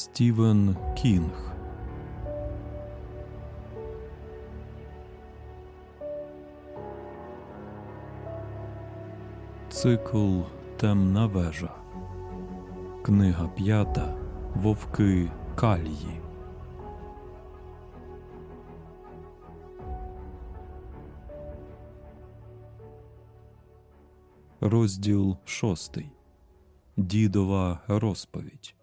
Стівен Кінг Цикл Темна вежа. Книга п'ята Вовки Калії. Розділ шостий. Дідова розповідь.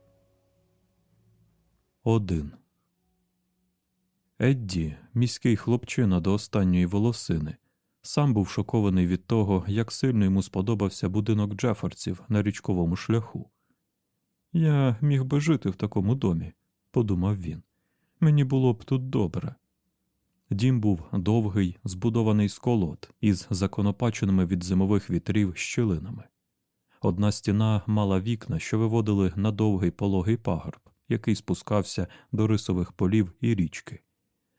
Один. Едді, міський хлопчина до останньої волосини, сам був шокований від того, як сильно йому сподобався будинок Джеферців на річковому шляху. Я міг би жити в такому домі, подумав він. Мені було б тут добре. Дім був довгий, збудований з колод із законопаченими від зимових вітрів щілинами. Одна стіна мала вікна, що виводили на довгий пологий пагорб, який спускався до рисових полів і річки.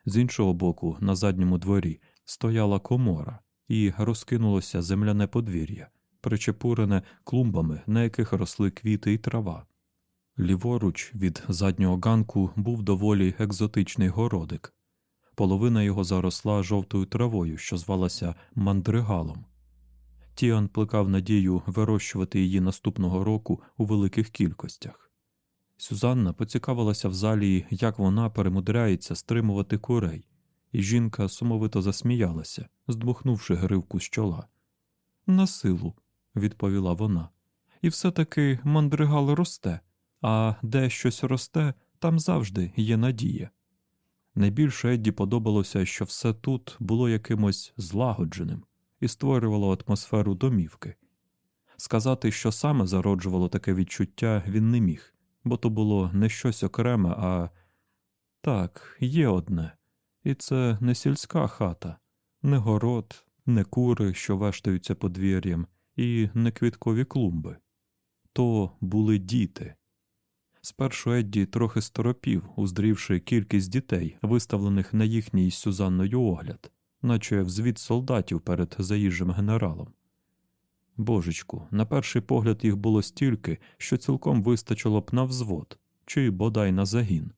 З іншого боку, на задньому дворі, стояла комора і розкинулося земляне подвір'я, причепурене клумбами, на яких росли квіти і трава. Ліворуч від заднього ганку був доволі екзотичний городик. Половина його заросла жовтою травою, що звалася мандригалом. Тіан плекав надію вирощувати її наступного року у великих кількостях. Сюзанна поцікавилася в залі, як вона перемудряється стримувати курей, і жінка сумовито засміялася, здмухнувши гривку з чола. На силу, відповіла вона, і все таки мандригал росте, а де щось росте, там завжди є надія. Найбільше Едді подобалося, що все тут було якимось злагодженим і створювало атмосферу домівки. Сказати, що саме зароджувало таке відчуття, він не міг, бо то було не щось окреме, а так, є одне, і це не сільська хата, не город, не кури, що вештаються подвір'ям, і не квіткові клумби. То були діти. Спершу Едді трохи сторопів, уздрівши кількість дітей, виставлених на їхній Сюзанною огляд, наче взвід солдатів перед заїжджим генералом. Божечку, на перший погляд їх було стільки, що цілком вистачило б на взвод, чи бодай на загін.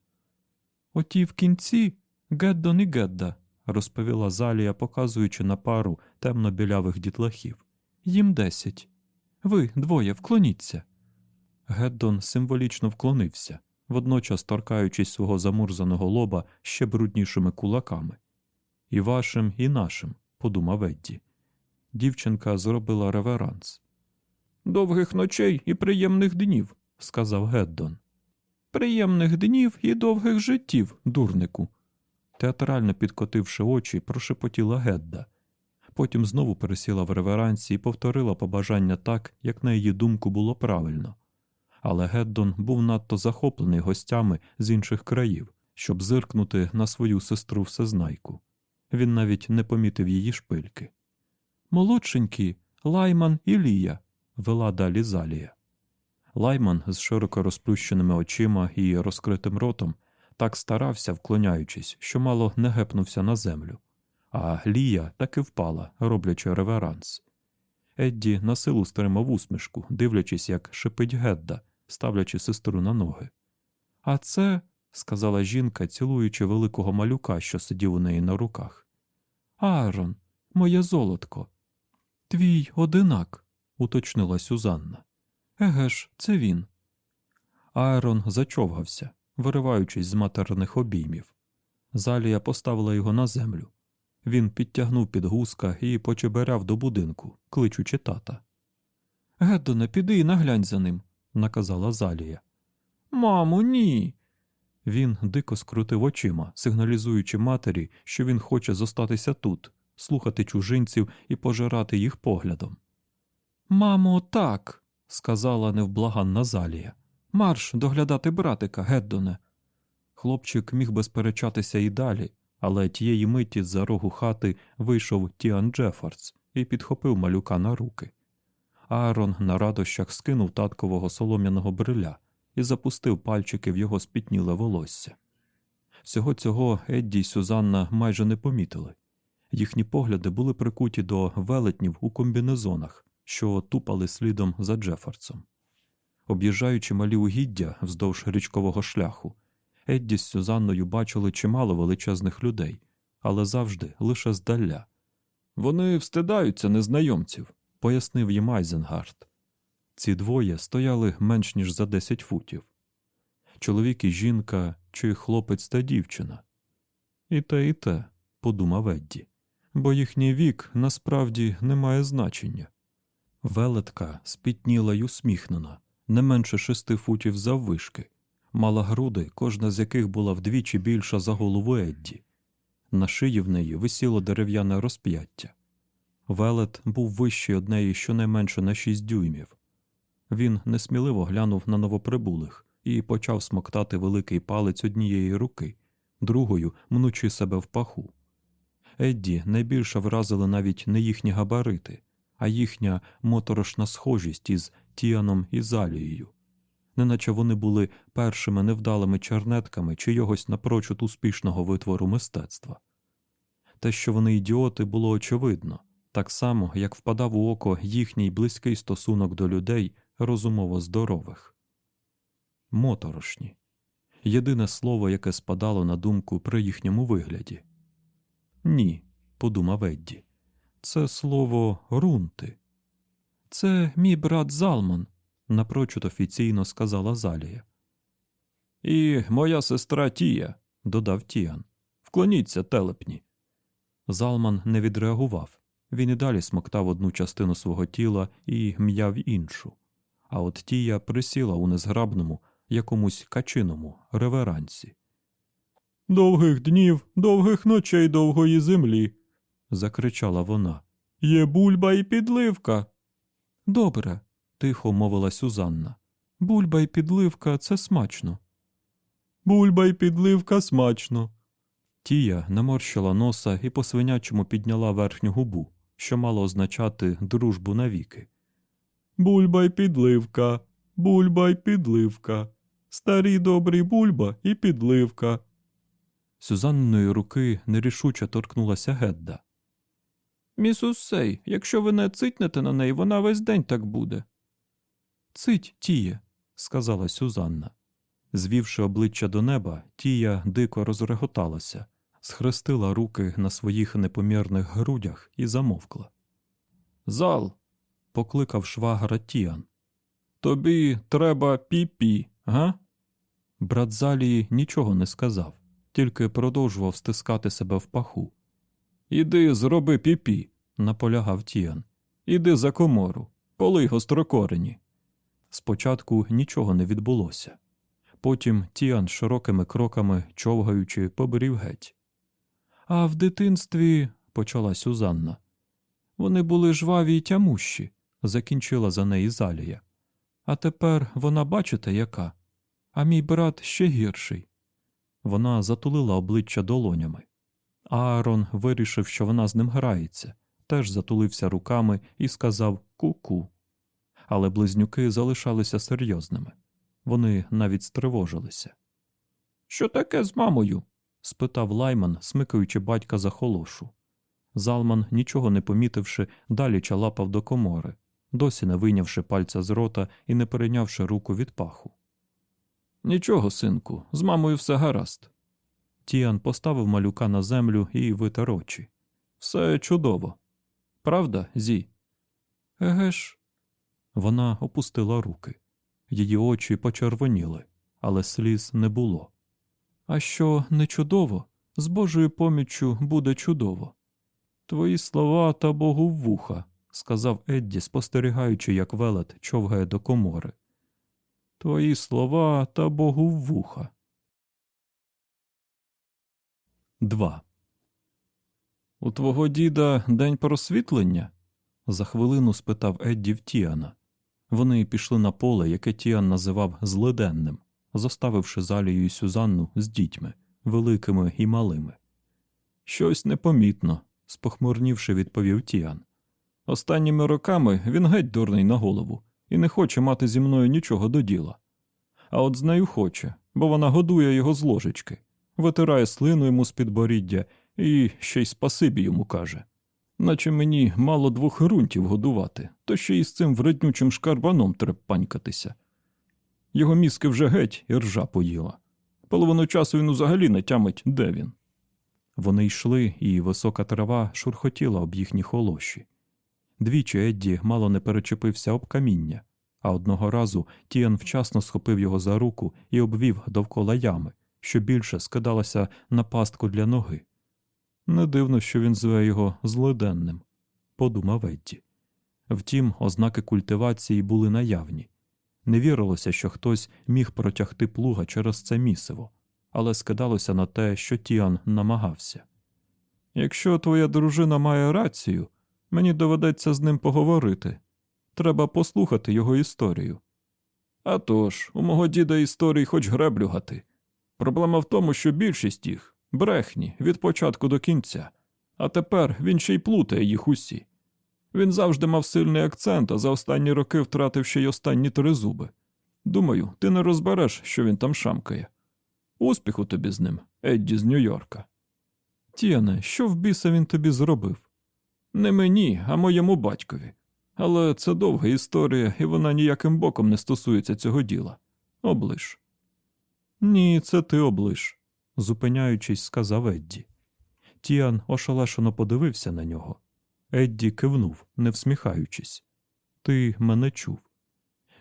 Оті в кінці Геддон і Гедда, розповіла Залія, показуючи на пару темно-білявих дітлахів. Їм десять. Ви двоє вклоніться. Геддон символічно вклонився, водночас торкаючись свого замурзаного лоба ще бруднішими кулаками. І вашим, і нашим, подумав Едді. Дівчинка зробила реверанс. Довгих ночей і приємних днів, сказав Геддон. Приємних днів і довгих життів, дурнику. Театрально підкотивши очі, прошепотіла Гедда. Потім знову пересіла в реверансі і повторила побажання так, як на її думку було правильно. Але Геддон був надто захоплений гостями з інших країв, щоб зиркнути на свою сестру всезнайку. Він навіть не помітив її шпильки. Молодшенькі, Лайман і Лія, вела далі Залія. Лайман з широко розплющеними очима і розкритим ротом так старався, вклоняючись, що мало не гепнувся на землю, а Лія таки впала, роблячи реверанс. Едді на силу стримав усмішку, дивлячись, як шипить Гедда, ставлячи сестру на ноги. А це, сказала жінка, цілуючи великого малюка, що сидів у неї на руках. Аарон, моє золотко. Твій одинак, уточнила Сюзанна. Еге ж, це він. Аарон зачовгався, вириваючись з матерних обіймів. Залія поставила його на землю. Він підтягнув підгузка і почеберяв до будинку, кличучи тата. Геддоне, піди і наглянь за ним, наказала Залія. Мамо, ні. Він дико скрутив очима, сигналізуючи матері, що він хоче зостатися тут, слухати чужинців і пожирати їх поглядом. Мамо, так, сказала невблаганна Залія. Марш доглядати братика, Геддоне. Хлопчик міг би сперечатися і далі, але тієї миті з-за рогу хати вийшов Тіан Джефардс і підхопив малюка на руки. Аарон на радощах скинув таткового солом'яного бриля і запустив пальчики в його спітніле волосся. Всього цього Едді й Сюзанна майже не помітили. Їхні погляди були прикуті до велетнів у комбінезонах, що тупали слідом за Джефардсом. Об'їжджаючи малі угіддя вздовж річкового шляху, Едді з Сюзанною бачили чимало величезних людей, але завжди лише здаля. Вони встидаються незнайомців, пояснив їм Айзенгард. Ці двоє стояли менш ніж за десять футів чоловік і жінка, чи хлопець та дівчина. І те, і те, подумав Едді, бо їхній вік насправді не має значення. Велетка спітніла й усміхнена, не менше шести футів заввишки, мала груди, кожна з яких була вдвічі більша за голову Едді. На шиї в неї висіло дерев'яне розп'яття. Велет був вищий од неї щонайменше на шість дюймів. Він несміливо глянув на новоприбулих і почав смоктати великий палець однієї руки, другою мнучи себе в паху. Едді найбільше вразили навіть не їхні габарити, а їхня моторошна схожість із Тіаном і Залією, неначе вони були першими невдалими чернетками чийогось напрочуд успішного витвору мистецтва. Те, що вони ідіоти, було очевидно, так само, як впадав у око їхній близький стосунок до людей розумово здорових. Моторошні єдине слово, яке спадало на думку при їхньому вигляді. Ні, подумав Едді. Це слово рунти. Це мій брат Залман, напрочуд офіційно сказала Залія. І моя сестра Тія, додав Тіан. Вклоніться, телепні. Залман не відреагував. Він і далі смоктав одну частину свого тіла і м'яв іншу. А от Тія присіла у незграбному, якомусь качиному реверансі. Довгих днів, довгих ночей довгої землі. закричала вона. Є бульба і підливка. Добре, тихо мовила Сюзанна. Бульба і підливка це смачно. Бульба і підливка смачно. Тія наморщила носа і по свинячому підняла верхню губу, що мало означати дружбу навіки. Бульба й підливка, бульба й підливка, старий добрий бульба і підливка. Сюзанної руки нерішуче торкнулася Гедда. Міс Уссей, якщо ви не цитнете на неї, вона весь день так буде. Цить, тіє, сказала Сюзанна. Звівши обличчя до неба, тія дико розреготалася, схрестила руки на своїх непомірних грудях і замовкла. Зал. покликав швагра Тіан. Тобі треба пі-пі, га? Брат Залії нічого не сказав, тільки продовжував стискати себе в паху. Іди, зроби пі-пі», – наполягав Тіан. Іди за комору, полий гострокорені. Спочатку нічого не відбулося. Потім Тіан широкими кроками, човгаючи, поберів геть. А в дитинстві, почала Сюзанна. Вони були жваві й тямущі, закінчила за неї Залія. А тепер вона, бачите, яка? А мій брат ще гірший. Вона затулила обличчя долонями. Аарон вирішив, що вона з ним грається, теж затулився руками і сказав ку-ку. Але близнюки залишалися серйозними. Вони навіть стривожилися. Що таке з мамою? спитав лайман, смикаючи батька за холошу. Залман, нічого не помітивши, далі чалапав до комори, досі не вийнявши пальця з рота і не перейнявши руку від паху. Нічого, синку, з мамою все гаразд. Тіан поставив малюка на землю і витер очі. Все чудово. Правда, Зі? Еге ж. Вона опустила руки. Її очі почервоніли, але сліз не було. А що не чудово, з Божою поміччю буде чудово. Твої слова та Богу в вуха, сказав Едді, спостерігаючи, як велет човгає до комори. Твої слова та Богу в вуха. 2. У твого діда день просвітлення? за хвилину спитав Едді в Тіана. Вони пішли на поле, яке Тіан називав злиденним, заставивши Залію і Сюзанну з дітьми, великими і малими. Щось непомітно, спохмурнівши, відповів Тіан. Останніми роками він геть дурний на голову і не хоче мати зі мною нічого до діла. А от з нею хоче, бо вона годує його з ложечки, витирає слину йому з підборіддя і ще й спасибі йому каже. Наче мені мало двох грунтів годувати, то ще й з цим вреднючим шкарбаном трепанькатися. Його мізки вже геть і ржа поїла. Половину часу він взагалі не тямить, де він. Вони йшли, і висока трава шурхотіла об їхні холоші. Двічі Едді мало не перечепився об каміння, а одного разу Тіан вчасно схопив його за руку і обвів довкола ями, що більше скидалася на пастку для ноги. Не дивно, що він зве його злиденним, подумав Едді. Втім, ознаки культивації були наявні. Не вірилося, що хтось міг протягти плуга через це місиво, але скидалося на те, що Тіан намагався. Якщо твоя дружина має рацію, мені доведеться з ним поговорити. Треба послухати його історію. А тож, у мого діда історій хоч греблю гати. Проблема в тому, що більшість їх брехні від початку до кінця, а тепер він ще й плутає їх усі. Він завжди мав сильний акцент, а за останні роки втратив ще й останні три зуби. Думаю, ти не розбереш, що він там шамкає. Успіху тобі з ним, Едді з Нью-Йорка. Тіане, що в біса він тобі зробив? Не мені, а моєму батькові. Але це довга історія, і вона ніяким боком не стосується цього діла. Облиш. Ні, це ти облиш, зупиняючись, сказав Едді. Тіан ошелешено подивився на нього. Едді кивнув, не всміхаючись. Ти мене чув.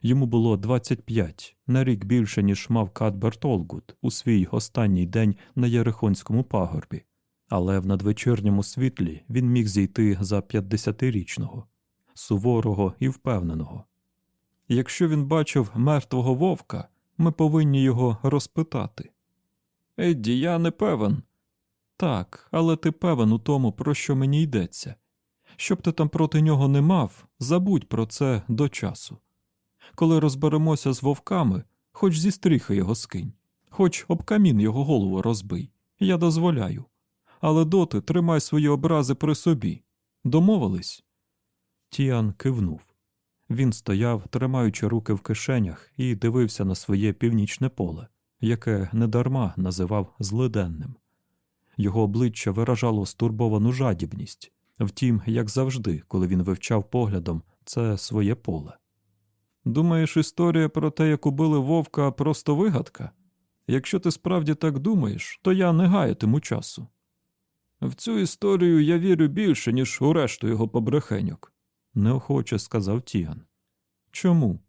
Йому було 25, на рік більше, ніж мав Кадберт Олгут у свій останній день на Єрихонському пагорбі, але в надвечірньому світлі він міг зійти за 50-річного, суворого і впевненого. Якщо він бачив мертвого вовка, ми повинні його розпитати. Едді, я не певен. Так, але ти певен у тому, про що мені йдеться. Щоб ти там проти нього не мав, забудь про це до часу. Коли розберемося з вовками, хоч зі стріхи його скинь, хоч об камін його голову розбий, я дозволяю. Але доти тримай свої образи при собі. Домовились? Тіан кивнув. Він стояв, тримаючи руки в кишенях, і дивився на своє північне поле, яке недарма називав злиденним. Його обличчя виражало стурбовану жадібність, втім, як завжди, коли він вивчав поглядом це своє поле. Думаєш, історія про те, як убили вовка, просто вигадка? Якщо ти справді так думаєш, то я не гаятиму часу. В цю історію я вірю більше, ніж у решту його побрехеньок, неохоче сказав Тіан. Чому?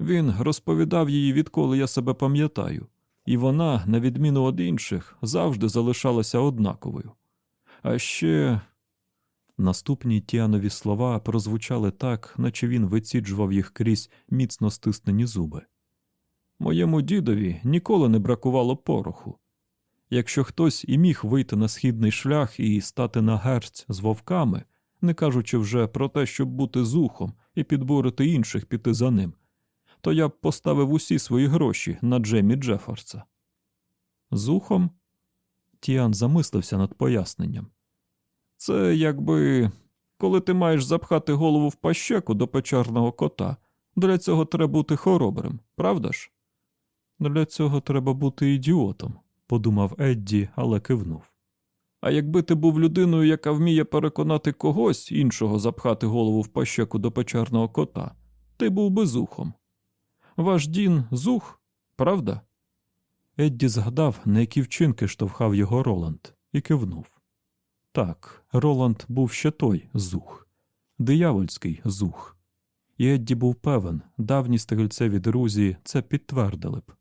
Він розповідав її, відколи я себе пам'ятаю, і вона, на відміну від інших, завжди залишалася однаковою. А ще. Наступні Тіанові слова прозвучали так, наче він виціджував їх крізь міцно стиснені зуби. Моєму дідові ніколи не бракувало пороху. Якщо хтось і міг вийти на східний шлях і стати на герць з вовками, не кажучи вже про те, щоб бути зухом і підбурити інших піти за ним, то я б поставив усі свої гроші на Джемі Джефорса. Зухом? Тіан замислився над поясненням. Це якби коли ти маєш запхати голову в пащеку до печерного кота, для цього треба бути хоробрим, правда ж? Для цього треба бути ідіотом, подумав Едді, але кивнув. А якби ти був людиною, яка вміє переконати когось іншого запхати голову в пащеку до печерного кота, ти був би зухом. Ваш Дін зух, правда? Едді згадав, на які вчинки штовхав його Роланд, і кивнув. Так, Роланд був ще той зух, диявольський зух. І Едді був певен, давні стрільцеві друзі це підтвердили б.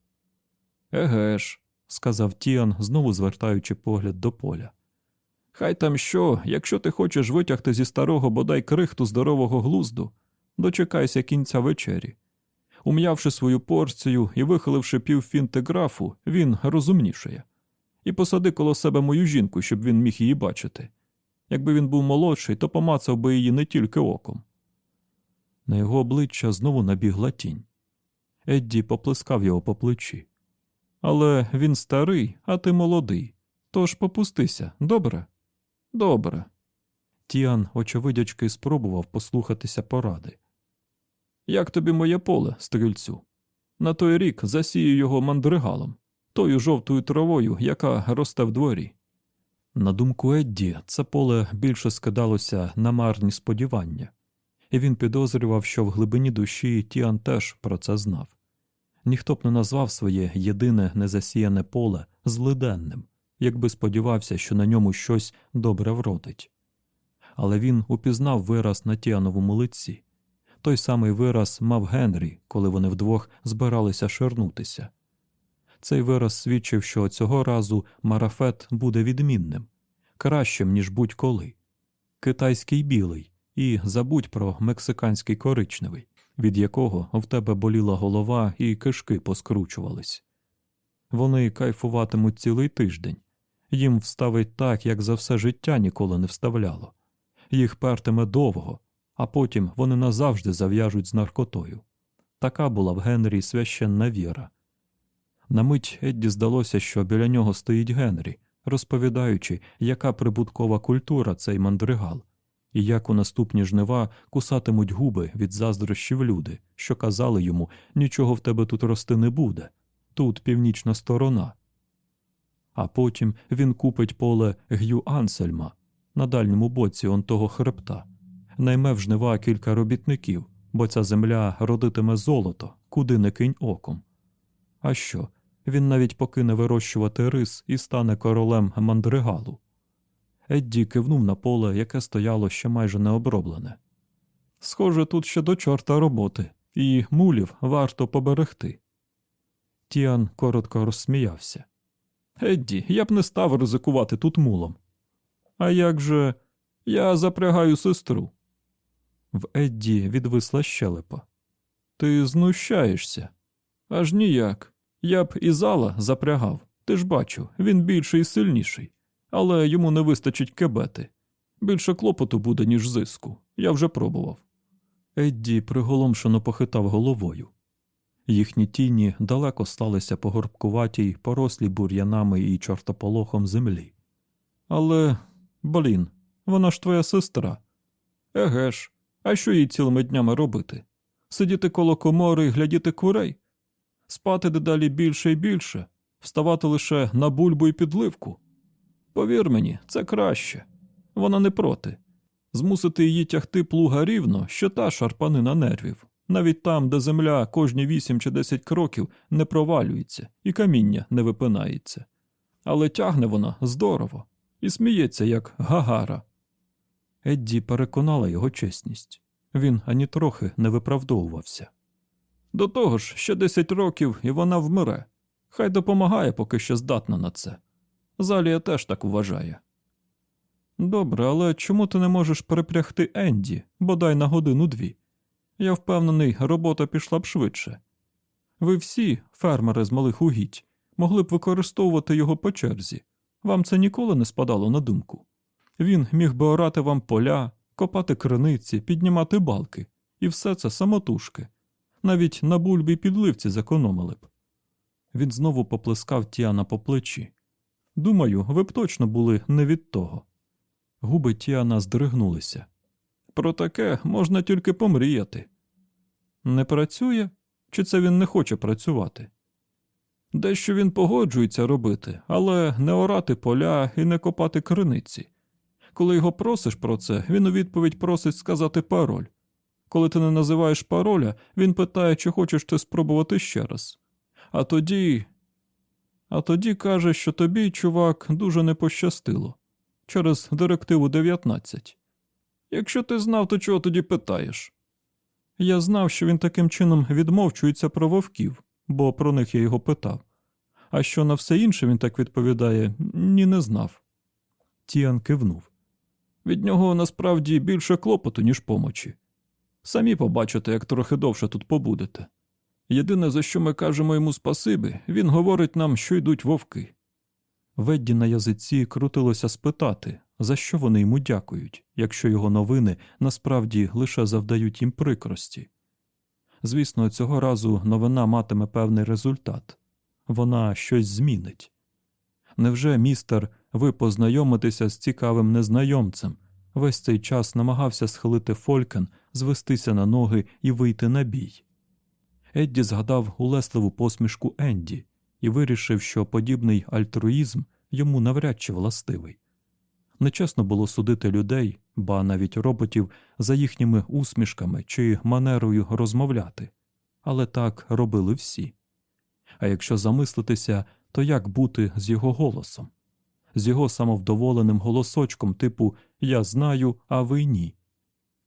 Еге ж, сказав Тіан, знову звертаючи погляд до поля. Хай там що, якщо ти хочеш витягти зі старого бодай крихту здорового глузду, дочекайся кінця вечері. Ум'явши свою порцію і вихиливши півфінти графу, він розумнішає. І посади коло себе мою жінку, щоб він міг її бачити. Якби він був молодший, то помацав би її не тільки оком. На його обличчя знову набігла тінь. Едді поплескав його по плечі. Але він старий, а ти молодий. Тож попустися, добре? Добре. Тіан, очевидячки, спробував послухатися поради. Як тобі моє поле, стрільцю? На той рік засію його мандригалом, тою жовтою травою, яка росте в дворі. На думку Едді, це поле більше скидалося на марні сподівання, і він підозрював, що в глибині душі Тіан теж про це знав. Ніхто б не назвав своє єдине незасіяне поле злиденним, якби сподівався, що на ньому щось добре вродить. Але він упізнав вираз на Тіановому лиці. Той самий вираз мав Генрі, коли вони вдвох збиралися ширнутися. Цей вираз свідчив, що цього разу марафет буде відмінним, кращим, ніж будь-коли. Китайський білий, і забудь про мексиканський коричневий, від якого в тебе боліла голова і кишки поскручувались. Вони кайфуватимуть цілий тиждень, їм вставить так, як за все життя ніколи не вставляло, їх пертиме довго, а потім вони назавжди зав'яжуть з наркотою. Така була в Генрі священна віра. На мить Едді здалося, що біля нього стоїть Генрі, розповідаючи, яка прибуткова культура цей мандригал, і як у наступні жнива кусатимуть губи від заздрощів люди, що казали йому нічого в тебе тут рости не буде, тут північна сторона. А потім він купить поле Г'ю Ансельма на дальньому боці он того хребта, найме в жнива кілька робітників, бо ця земля родитиме золото, куди не кинь оком. А що? Він навіть покине вирощувати рис і стане королем мандригалу. Едді кивнув на поле, яке стояло ще майже необроблене. Схоже, тут ще до чорта роботи, і мулів варто поберегти. Тіан коротко розсміявся. Едді, я б не став ризикувати тут мулом. А як же я запрягаю сестру? В Едді відвисла щелепа. Ти знущаєшся? Аж ніяк. Я б і зала запрягав. Ти ж бачу, він більший і сильніший, але йому не вистачить кебети. Більше клопоту буде, ніж зиску. Я вже пробував. Едді приголомшено похитав головою. Їхні тіні далеко сталися по горбкуватій, порослі бур'янами і чортополохом землі. Але, блін, вона ж твоя сестра. Еге ж, а що їй цілими днями робити? Сидіти коло комори і глядіти курей? Спати дедалі більше і більше, вставати лише на бульбу і підливку. Повір мені, це краще. Вона не проти. Змусити її тягти плуга рівно, що та шарпанина нервів, навіть там, де земля кожні вісім чи десять кроків не провалюється і каміння не випинається. Але тягне вона здорово і сміється, як гагара. Едді переконала його чесність. Він ані трохи не виправдовувався. До того ж, ще десять років і вона вмре. Хай допомагає, поки що здатна на це. Залія теж так вважає. Добре, але чому ти не можеш перепрягти Енді, бодай на годину дві? Я впевнений, робота пішла б швидше. Ви всі, фермери з малих угідь, могли б використовувати його по черзі. Вам це ніколи не спадало на думку. Він міг би орати вам поля, копати криниці, піднімати балки, і все це самотужки. Навіть на бульбі підливці зекономили б. Він знову поплескав Тіана по плечі. Думаю, ви б точно були не від того. Губи Тіана здригнулися. Про таке можна тільки помріяти. Не працює? Чи це він не хоче працювати? Дещо він погоджується робити, але не орати поля і не копати криниці. Коли його просиш про це, він у відповідь просить сказати пароль. Коли ти не називаєш пароля, він питає, чи хочеш ти спробувати ще раз. А тоді. А тоді каже, що тобі, чувак, дуже не пощастило через директиву 19. Якщо ти знав, то чого тоді питаєш? Я знав, що він таким чином відмовчується про вовків, бо про них я його питав. А що на все інше він так відповідає, ні не знав. Тіан кивнув. Від нього насправді більше клопоту, ніж помочі. Самі побачите, як трохи довше тут побудете. Єдине, за що ми кажемо йому спасибі, він говорить нам, що йдуть вовки. Ведді на язиці крутилося спитати, за що вони йому дякують, якщо його новини насправді лише завдають їм прикрості. Звісно, цього разу новина матиме певний результат вона щось змінить. Невже містер, ви познайомитеся з цікавим незнайомцем, весь цей час намагався схилити Фолькен, звестися на ноги і вийти на бій? Едді згадав улесливу посмішку Енді і вирішив, що подібний альтруїзм йому навряд чи властивий. Нечесно було судити людей, ба навіть роботів, за їхніми усмішками чи манерою розмовляти, але так робили всі. А якщо замислитися, то як бути з його голосом? З його самовдоволеним голосочком, типу Я знаю, а ви ні.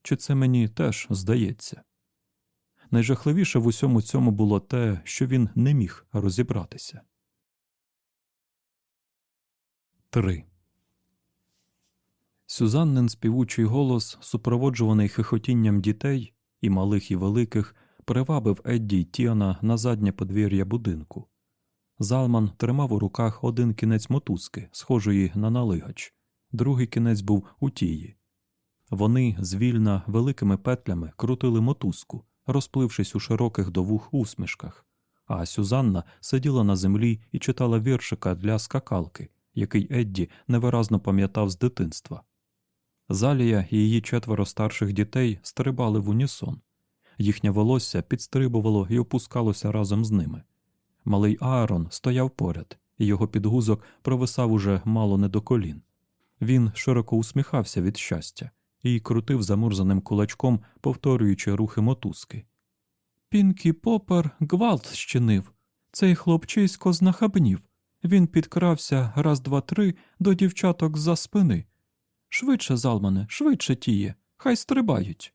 Чи це мені теж здається? Найжахливіше в усьому цьому було те, що він не міг розібратися. 3. Сюзаннин співучий голос, супроводжуваний хихотінням дітей, і малих, і великих, привабив Едді й Тіана на заднє подвір'я будинку. Залман тримав у руках один кінець мотузки, схожої на налигач, другий кінець був у тії. Вони звільна великими петлями крутили мотузку, розплившись у широких до вух усмішках, а Сюзанна сиділа на землі і читала віршика для скакалки, який Едді невиразно пам'ятав з дитинства. Залія і її четверо старших дітей стрибали в унісон. Їхнє волосся підстрибувало і опускалося разом з ними. Малий Аарон стояв поряд, і його підгузок провисав уже мало не до колін. Він широко усміхався від щастя і крутив замурзаним кулачком, повторюючи рухи мотузки. Пінкі попер гвалт щинив. Цей хлопчисько знахабнів. Він підкрався раз, два, три до дівчаток за спини. Швидше, залмане, швидше тіє, хай стрибають.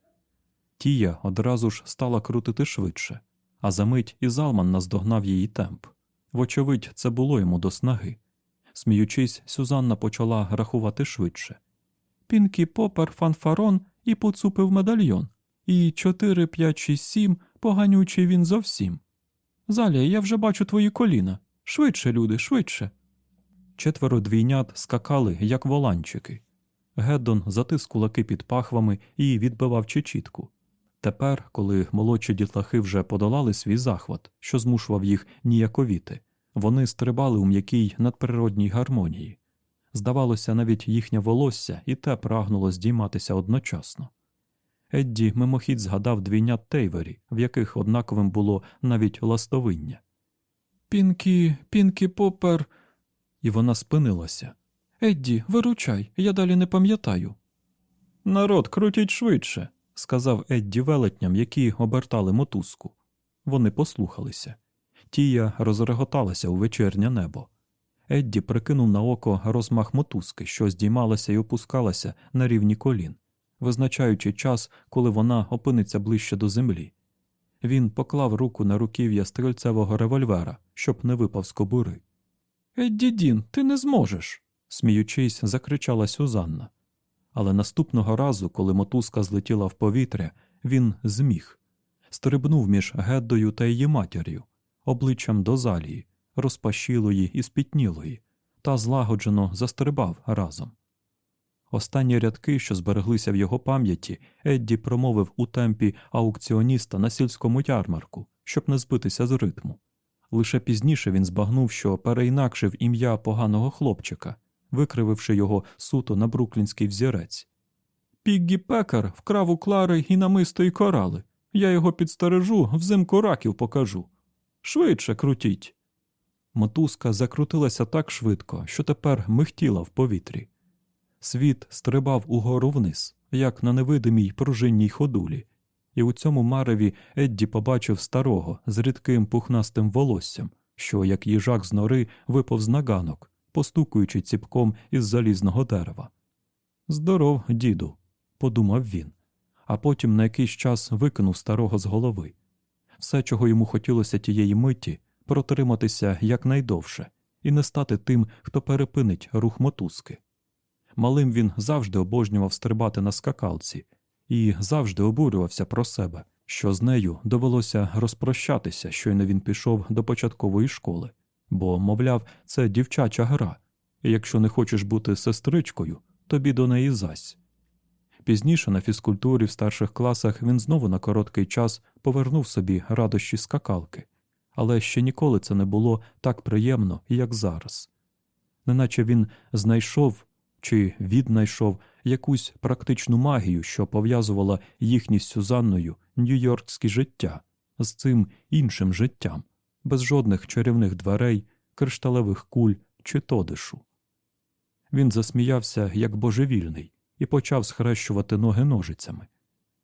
Тія одразу ж стала крутити швидше, а за мить і залман наздогнав її темп. Вочевидь, це було йому до снаги. Сміючись, Сюзанна почала рахувати швидше. Пінкі попер фанфарон і поцупив медальйон. І чотири, п'ять, шість, сім, поганючий він зовсім. Залія, я вже бачу твої коліна. Швидше, люди, швидше. Четверо двійнят скакали, як воланчики. Геддон затис кулаки під пахвами і відбивав чечітку. Тепер, коли молодші дітлахи вже подолали свій захват, що змушував їх ніяковіти, вони стрибали у м'якій надприродній гармонії. Здавалося, навіть їхнє волосся і те прагнуло здійматися одночасно. Едді мимохідь згадав двійнят Тейвері, в яких однаковим було навіть ластовиння. Пінкі, Пінкі Попер. І вона спинилася. Едді, виручай, я далі не пам'ятаю. Народ, крутіть швидше, сказав Едді велетням, які обертали мотузку. Вони послухалися. Тія розреготалася у вечірнє небо. Едді прикинув на око розмах мотузки, що здіймалася і опускалася на рівні колін, визначаючи час, коли вона опиниться ближче до землі. Він поклав руку на руків'я стрільцевого револьвера, щоб не випав з кобури. Едді Дін, ти не зможеш. сміючись, закричала Сюзанна. Але наступного разу, коли мотузка злетіла в повітря, він зміг. Стрибнув між Геддою та її матір'ю, обличчям до залії, розпашілої і спітнілої, та злагоджено застрибав разом. Останні рядки, що збереглися в його пам'яті, Едді промовив у темпі аукціоніста на сільському ярмарку, щоб не збитися з ритму. Лише пізніше він збагнув, що переінакшив ім'я поганого хлопчика, викрививши його суто на бруклінський взірець. Піггі Пекар вкрав у Клари і намисто корали. Я його підстережу, взимку раків покажу. Швидше крутіть. Мотузка закрутилася так швидко, що тепер михтіла в повітрі. Світ стрибав угору вниз, як на невидимій пружинній ходулі, і у цьому мареві Едді побачив старого з рідким пухнастим волоссям, що, як їжак з нори, випав з наганок, постукуючи ціпком із залізного дерева. Здоров, діду, подумав він, а потім на якийсь час викинув старого з голови. Все, чого йому хотілося тієї миті, протриматися якнайдовше і не стати тим, хто перепинить рух мотузки. Малим він завжди обожнював стрибати на скакалці і завжди обурювався про себе, що з нею довелося розпрощатися, щойно він пішов до початкової школи, бо, мовляв, це дівчача гра, і якщо не хочеш бути сестричкою, тобі до неї зась. Пізніше на фізкультурі в старших класах він знову на короткий час повернув собі радощі скакалки, але ще ніколи це не було так приємно, як зараз. Неначе він знайшов чи віднайшов якусь практичну магію, що пов'язувала їхні з Сюзанною нью-йоркське життя з цим іншим життям, без жодних чарівних дверей, кришталевих куль чи тодишу. Він засміявся, як божевільний, і почав схрещувати ноги ножицями.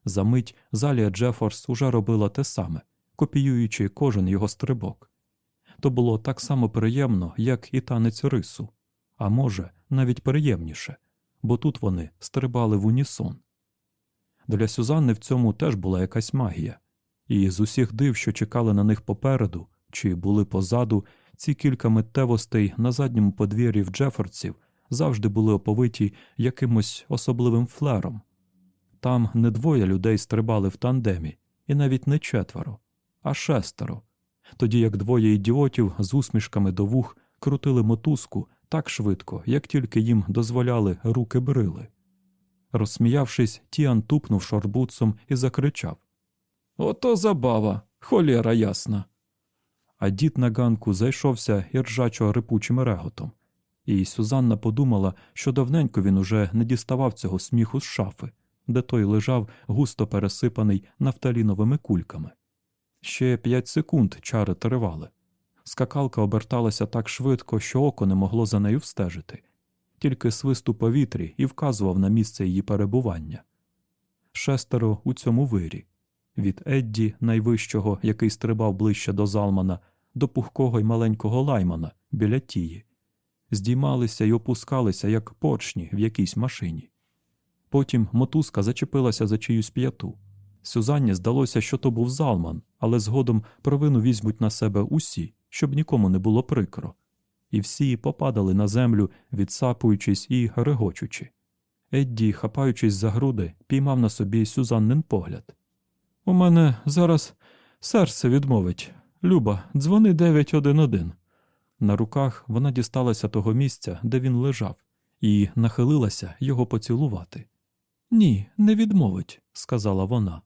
Замить Залія Джефорс уже робила те саме, копіюючи кожен його стрибок. то було так само приємно, як і танець рису, а може, навіть приємніше, бо тут вони стрибали в унісон. Для Сюзанни в цьому теж була якась магія, і з усіх див, що чекали на них попереду чи були позаду, ці кілька миттєвостей на задньому подвір'ї в Джефордсів завжди були оповиті якимось особливим флером. Там не двоє людей стрибали в тандемі, і навіть не четверо, а шестеро, тоді як двоє ідіотів з усмішками до вух крутили мотузку так швидко, як тільки їм дозволяли руки брили. Розсміявшись, Тіан тупнув шорбуцом і закричав Ото забава, холєра ясна. А дід на ганку зайшовся іржачо рипучим реготом, і Сюзанна подумала, що давненько він уже не діставав цього сміху з шафи, де той лежав густо пересипаний нафталіновими кульками. Ще п'ять секунд чари тривали. Скакалка оберталася так швидко, що око не могло за нею встежити, тільки свист у повітрі і вказував на місце її перебування. Шестеро у цьому вирі від Едді, найвищого, який стрибав ближче до Залмана, до пухкого й маленького лаймана біля тії, здіймалися й опускалися, як поршні в якійсь машині. Потім мотузка зачепилася за чиюсь п'яту. Сюзанні здалося, що то був залман, але згодом провину візьмуть на себе усі, щоб нікому не було прикро. І всі попадали на землю, відсапуючись і регочучи. Едді, хапаючись за груди, піймав на собі Сюзаннин погляд. У мене зараз серце відмовить. Люба, дзвони 911. На руках вона дісталася того місця, де він лежав, і нахилилася його поцілувати. Ні, не відмовить, сказала вона.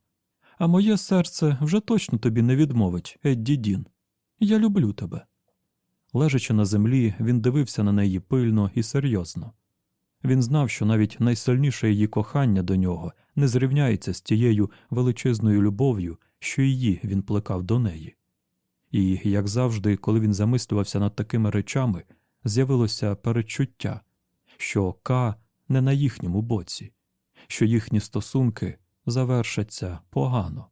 А моє серце вже точно тобі не відмовить, Едді Дін. Я люблю тебе. Лежачи на землі, він дивився на неї пильно і серйозно. Він знав, що навіть найсильніше її кохання до нього не зрівняється з тією величезною любов'ю, що її він плекав до неї. І, як завжди, коли він замислювався над такими речами, з'явилося передчуття, що К не на їхньому боці, що їхні стосунки завершаться погано.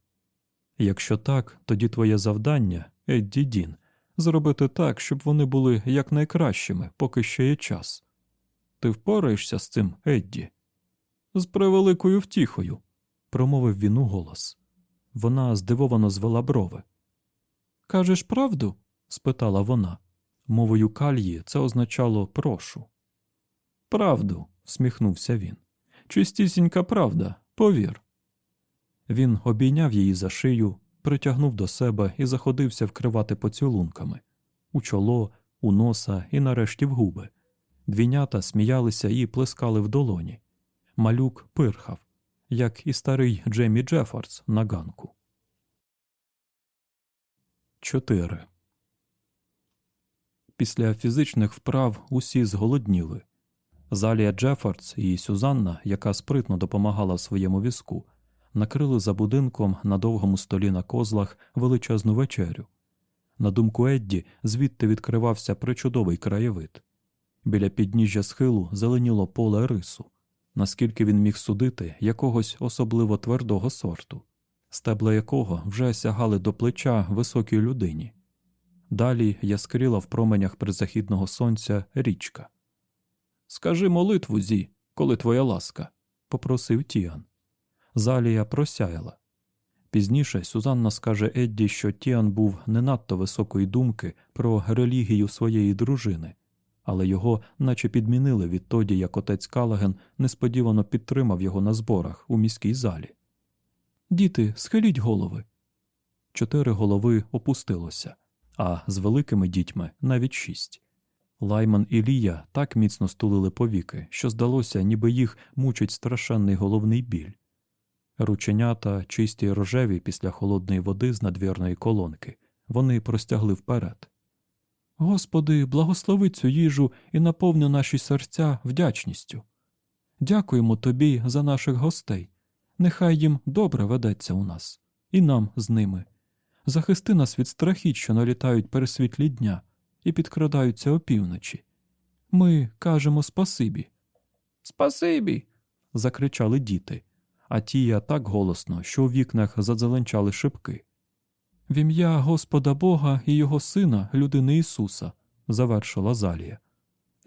Якщо так, тоді твоє завдання, Едді Дін, зробити так, щоб вони були якнайкращими, поки ще є час. Ти впораєшся з цим, Едді? З превеликою втіхою, промовив він у голос. Вона здивовано звела брови. Кажеш правду? спитала вона. Мовою кальї це означало прошу. Правду, всміхнувся він. Чистісінька правда, повір. Він обійняв її за шию, притягнув до себе і заходився вкривати поцілунками у чоло, у носа і нарешті в губи. Двінята сміялися і плескали в долоні. Малюк пирхав, як і старий Джемі Джефордс на ганку. 4. Після фізичних вправ усі зголодніли. Залія Джефордс і Сюзанна, яка спритно допомагала своєму візку, накрили за будинком на довгому столі на козлах величезну вечерю. На думку Едді, звідти відкривався причудовий краєвид. Біля підніжжя схилу зеленіло поле рису, наскільки він міг судити якогось особливо твердого сорту, стебла якого вже сягали до плеча високій людині. Далі яскріла в променях призахідного сонця річка. Скажи молитву, Зі, коли твоя ласка, попросив Тіан. Залія просяяла. Пізніше Сюзанна скаже Едді, що Тіан був не надто високої думки про релігію своєї дружини, але його наче підмінили відтоді, як отець Калаген несподівано підтримав його на зборах у міській залі. Діти, схиліть голови. Чотири голови опустилося, а з великими дітьми навіть шість. Лайман і Лія так міцно стулили повіки, що здалося, ніби їх мучить страшенний головний біль. Рученята, чисті й рожеві після холодної води з надвірної колонки, вони простягли вперед. Господи, благослови цю їжу і наповни наші серця вдячністю. Дякуємо тобі за наших гостей. Нехай їм добре ведеться у нас, і нам з ними. Захисти нас від страхіть, що налітають пересвітлі дня і підкрадаються опівночі. Ми кажемо спасибі. Спасибі. закричали діти, а тія так голосно, що у вікнах задзеленчали шибки. В ім'я Господа Бога і Його Сина, людини Ісуса, завершила Залія.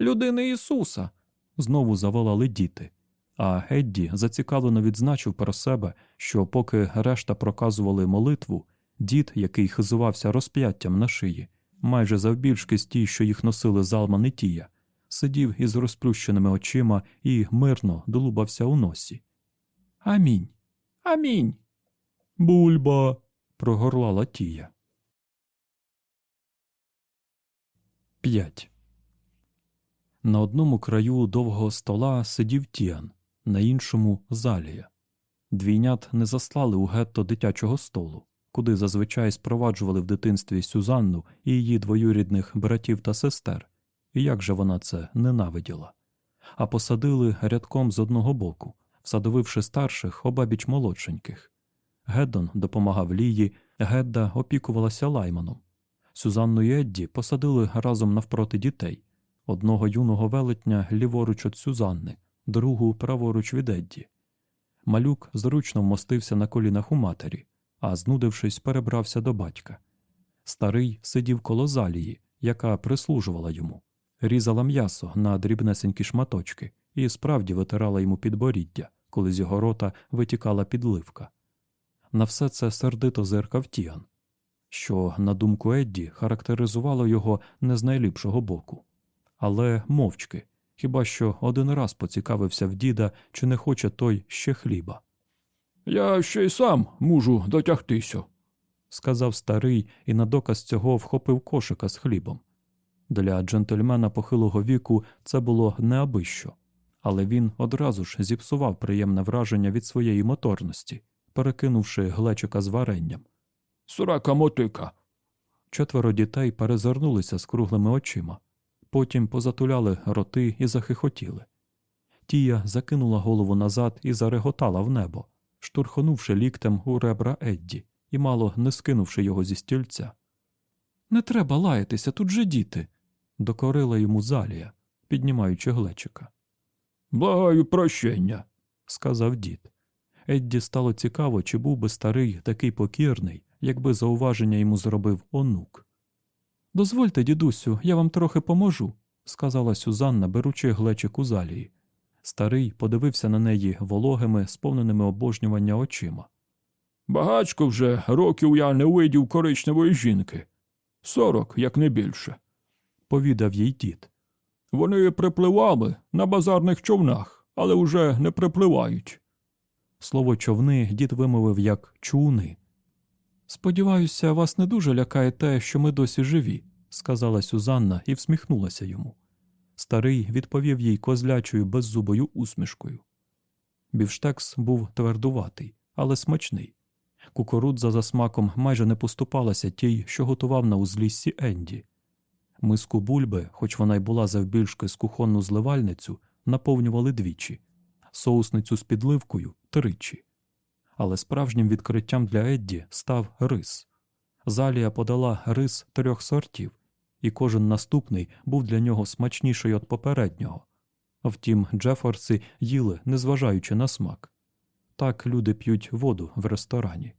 Людини Ісуса. знову заволали діти. А Едді зацікавлено відзначив про себе, що поки решта проказували молитву, дід, який хизувався розп'яттям на шиї, майже завбільшки з ті, що їх носили залман і тія, сидів із розплющеними очима і мирно долубався у носі. Амінь. Амінь. Бульба. прогорлала тія. 5. На одному краю довгого стола сидів Тіан, на іншому залія. Двійнят не заслали у гетто дитячого столу, куди зазвичай спроваджували в дитинстві Сюзанну і її двоюрідних братів та сестер, і як же вона це ненавиділа, а посадили рядком з одного боку, всадовивши старших обабіч молодшеньких. Геддон допомагав Лії, Гедда опікувалася лайманом. Сюзанну і Едді посадили разом навпроти дітей одного юного велетня ліворуч від Сюзанни, другу праворуч від Едді. Малюк зручно вмостився на колінах у матері, а, знудившись, перебрався до батька. Старий сидів коло залії, яка прислужувала йому, різала м'ясо на дрібнесенькі шматочки і справді витирала йому підборіддя, коли з його рота витікала підливка. На все це сердито зиркав Тіан, що, на думку Едді, характеризувало його не з найліпшого боку. Але мовчки, хіба що один раз поцікавився в діда, чи не хоче той ще хліба. Я ще й сам можу дотягтися, сказав старий і на доказ цього вхопив кошика з хлібом. Для джентльмена похилого віку це було неабищо, але він одразу ж зіпсував приємне враження від своєї моторності, перекинувши глечика з варенням. Срака мотика. Четверо дітей перезирнулися з круглими очима, потім позатуляли роти і захихотіли. Тія закинула голову назад і зареготала в небо, штурхонувши ліктем у ребра Едді і мало не скинувши його зі стільця. Не треба лаятися, тут же діти, докорила йому залія, піднімаючи глечика. Благаю прощення, сказав дід. Едді стало цікаво, чи був би старий такий покірний, якби зауваження йому зробив онук. Дозвольте, дідусю, я вам трохи поможу, сказала Сюзанна, беручи глечик у залії. Старий подивився на неї вологими, сповненими обожнювання очима. Багачко вже років я не видів коричневої жінки. Сорок, як не більше. Повідав їй дід. Вони припливали на базарних човнах, але вже не припливають. Слово човни дід вимовив як чуни. Сподіваюся, вас не дуже лякає те, що ми досі живі, сказала Сюзанна і всміхнулася йому. Старий відповів їй козлячою беззубою усмішкою. Бівштекс був твердуватий, але смачний. Кукурудза за смаком майже не поступалася тій, що готував на узліссі Енді. Миску бульби, хоч вона й була завбільшки з кухонну зливальницю, наповнювали двічі, соусницю з підливкою тричі. Але справжнім відкриттям для Едді став рис. Залія подала рис трьох сортів, і кожен наступний був для нього смачніший від попереднього. Втім, Джефорси їли, незважаючи на смак. Так люди п'ють воду в ресторані.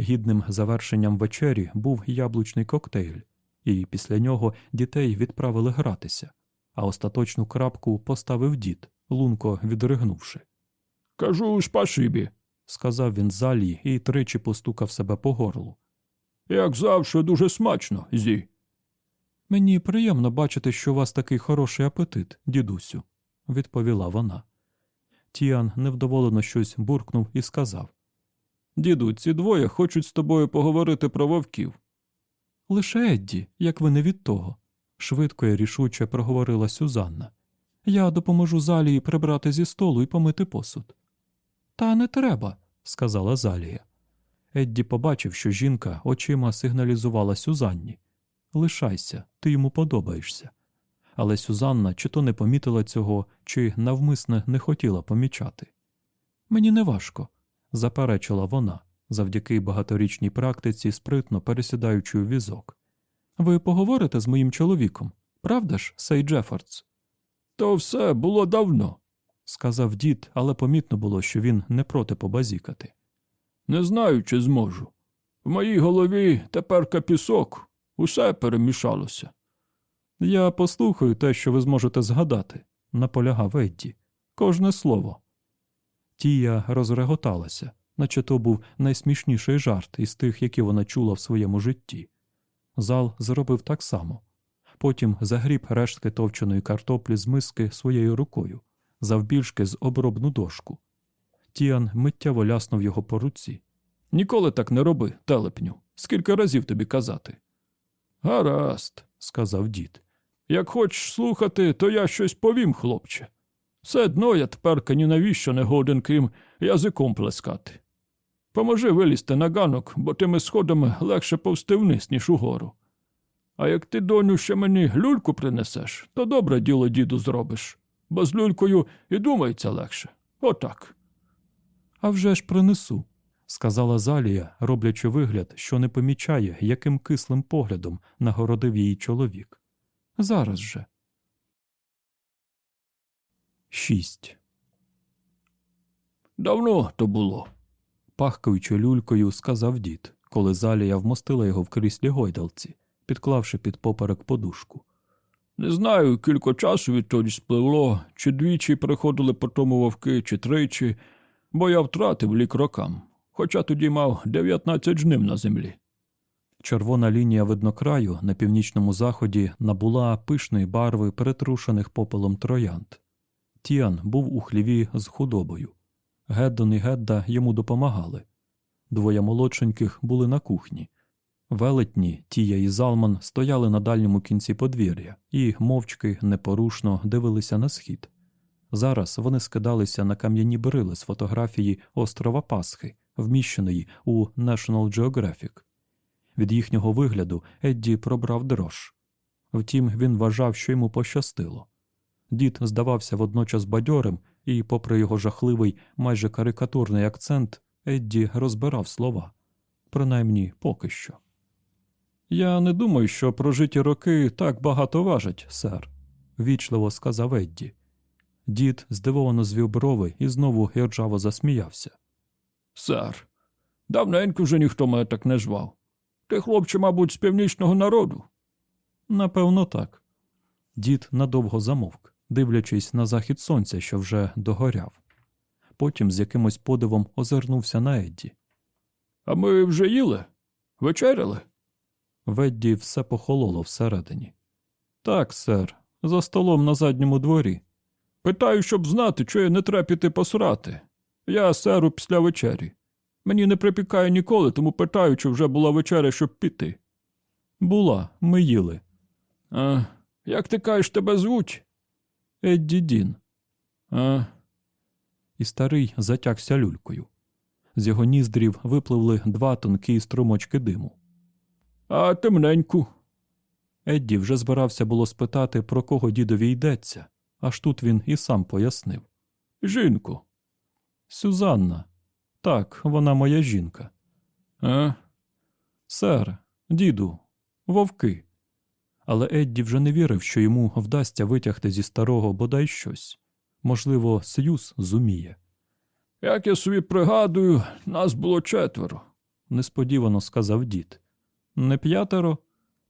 Гідним завершенням вечері був яблучний коктейль, і після нього дітей відправили гратися, а остаточну крапку поставив дід, лунко відригнувши. Кажу спасибі, сказав він залі і тричі постукав себе по горлу. Як завжди, дуже смачно, зі. Мені приємно бачити, що у вас такий хороший апетит, дідусю, відповіла вона. Тіан невдоволено щось буркнув і сказав Діду, ці двоє хочуть з тобою поговорити про вовків. Лише Едді, як ви не від того, швидко і рішуче проговорила Сюзанна. Я допоможу Залії прибрати зі столу і помити посуд. Та не треба, сказала Залія. Едді побачив, що жінка очима сигналізувала Сюзанні. Лишайся, ти йому подобаєшся. Але Сюзанна чи то не помітила цього, чи навмисне не хотіла помічати. Мені не важко, заперечила вона, завдяки багаторічній практиці, спритно пересідаючи у візок. Ви поговорите з моїм чоловіком, правда ж, Сей Джефордс? То все було давно, сказав дід, але помітно було, що він не проти побазікати. Не знаю, чи зможу. В моїй голові тепер капісок, усе перемішалося. Я послухаю те, що ви зможете згадати, наполягав Едді. Кожне слово. Тія розреготалася, наче то був найсмішніший жарт із тих, які вона чула в своєму житті. Зал зробив так само. Потім загріб рештки товченої картоплі з миски своєю рукою, завбільшки з обробну дошку. Тіан миттєво ляснув його по руці. Ніколи так не роби, телепню. Скільки разів тобі казати? Гаразд, сказав дід. Як хочеш слухати, то я щось повім, хлопче. Все одно я тепер ні навіщо не годен, крім язиком плескати. Поможи вилізти на ганок, бо тими сходами легше повсти вниз, ніж угору. А як ти, доню, ще мені люльку принесеш, то добре діло діду зробиш, бо з люлькою і думається легше. Отак. «А вже ж принесу, сказала Залія, роблячи вигляд, що не помічає, яким кислим поглядом нагородив її чоловік. Зараз же. Шість. Давно то було, пахкаючи люлькою, сказав дід, коли Залія вмостила його в кріслі гойдалці, підклавши під поперек подушку. Не знаю, кілько часу відтоді спливло, чи двічі приходили по тому вовки, чи тричі, бо я втратив лік рокам, хоча тоді мав 19 жнив на землі. Червона лінія виднокраю на північному заході набула пишної барви перетрушених попелом троянд. Тіан був у хліві з худобою. Геддон і Гедда йому допомагали. Двоє молодшеньких були на кухні. Велетні, Тія і Залман стояли на дальньому кінці подвір'я і мовчки непорушно дивилися на схід. Зараз вони скидалися на кам'яні брили з фотографії острова Пасхи, вміщеної у National Geographic. Від їхнього вигляду Едді пробрав дрож. Втім, він вважав, що йому пощастило. Дід здавався водночас бадьорим, і, попри його жахливий, майже карикатурний акцент, Едді розбирав слова. Принаймні, поки що. Я не думаю, що прожиті роки так багато важать, сер, вічливо сказав Едді. Дід здивовано звів брови і знову гірджаво засміявся. Сер, давненько вже ніхто мене так не звав. Ти, хлопче, мабуть, з північного народу. Напевно, так. Дід надовго замовк, дивлячись на захід сонця, що вже догоряв. Потім з якимось подивом озирнувся на Едді. А ми вже їли? Вечеряли? В Едді все похололо всередині. Так, сер, за столом на задньому дворі. Питаю, щоб знати, я не треба піти посрати. Я серу після вечері. Мені не припікає ніколи, тому питаю, чи вже була вечеря, щоб піти. Була, ми їли. А як ти кажеш, тебе звуть? Едді Дін. А. І старий затягся люлькою. З його ніздрів випливли два тонкі струмочки диму. А темненьку. Едді вже збирався було спитати, про кого дідові йдеться, аж тут він і сам пояснив. Жінку. Сюзанна. Так, вона моя жінка. А? Сер, діду, вовки. Але Едді вже не вірив, що йому вдасться витягти зі старого бодай щось. Можливо, Сюз зуміє. Як я собі пригадую, нас було четверо, несподівано сказав дід. Не п'ятеро?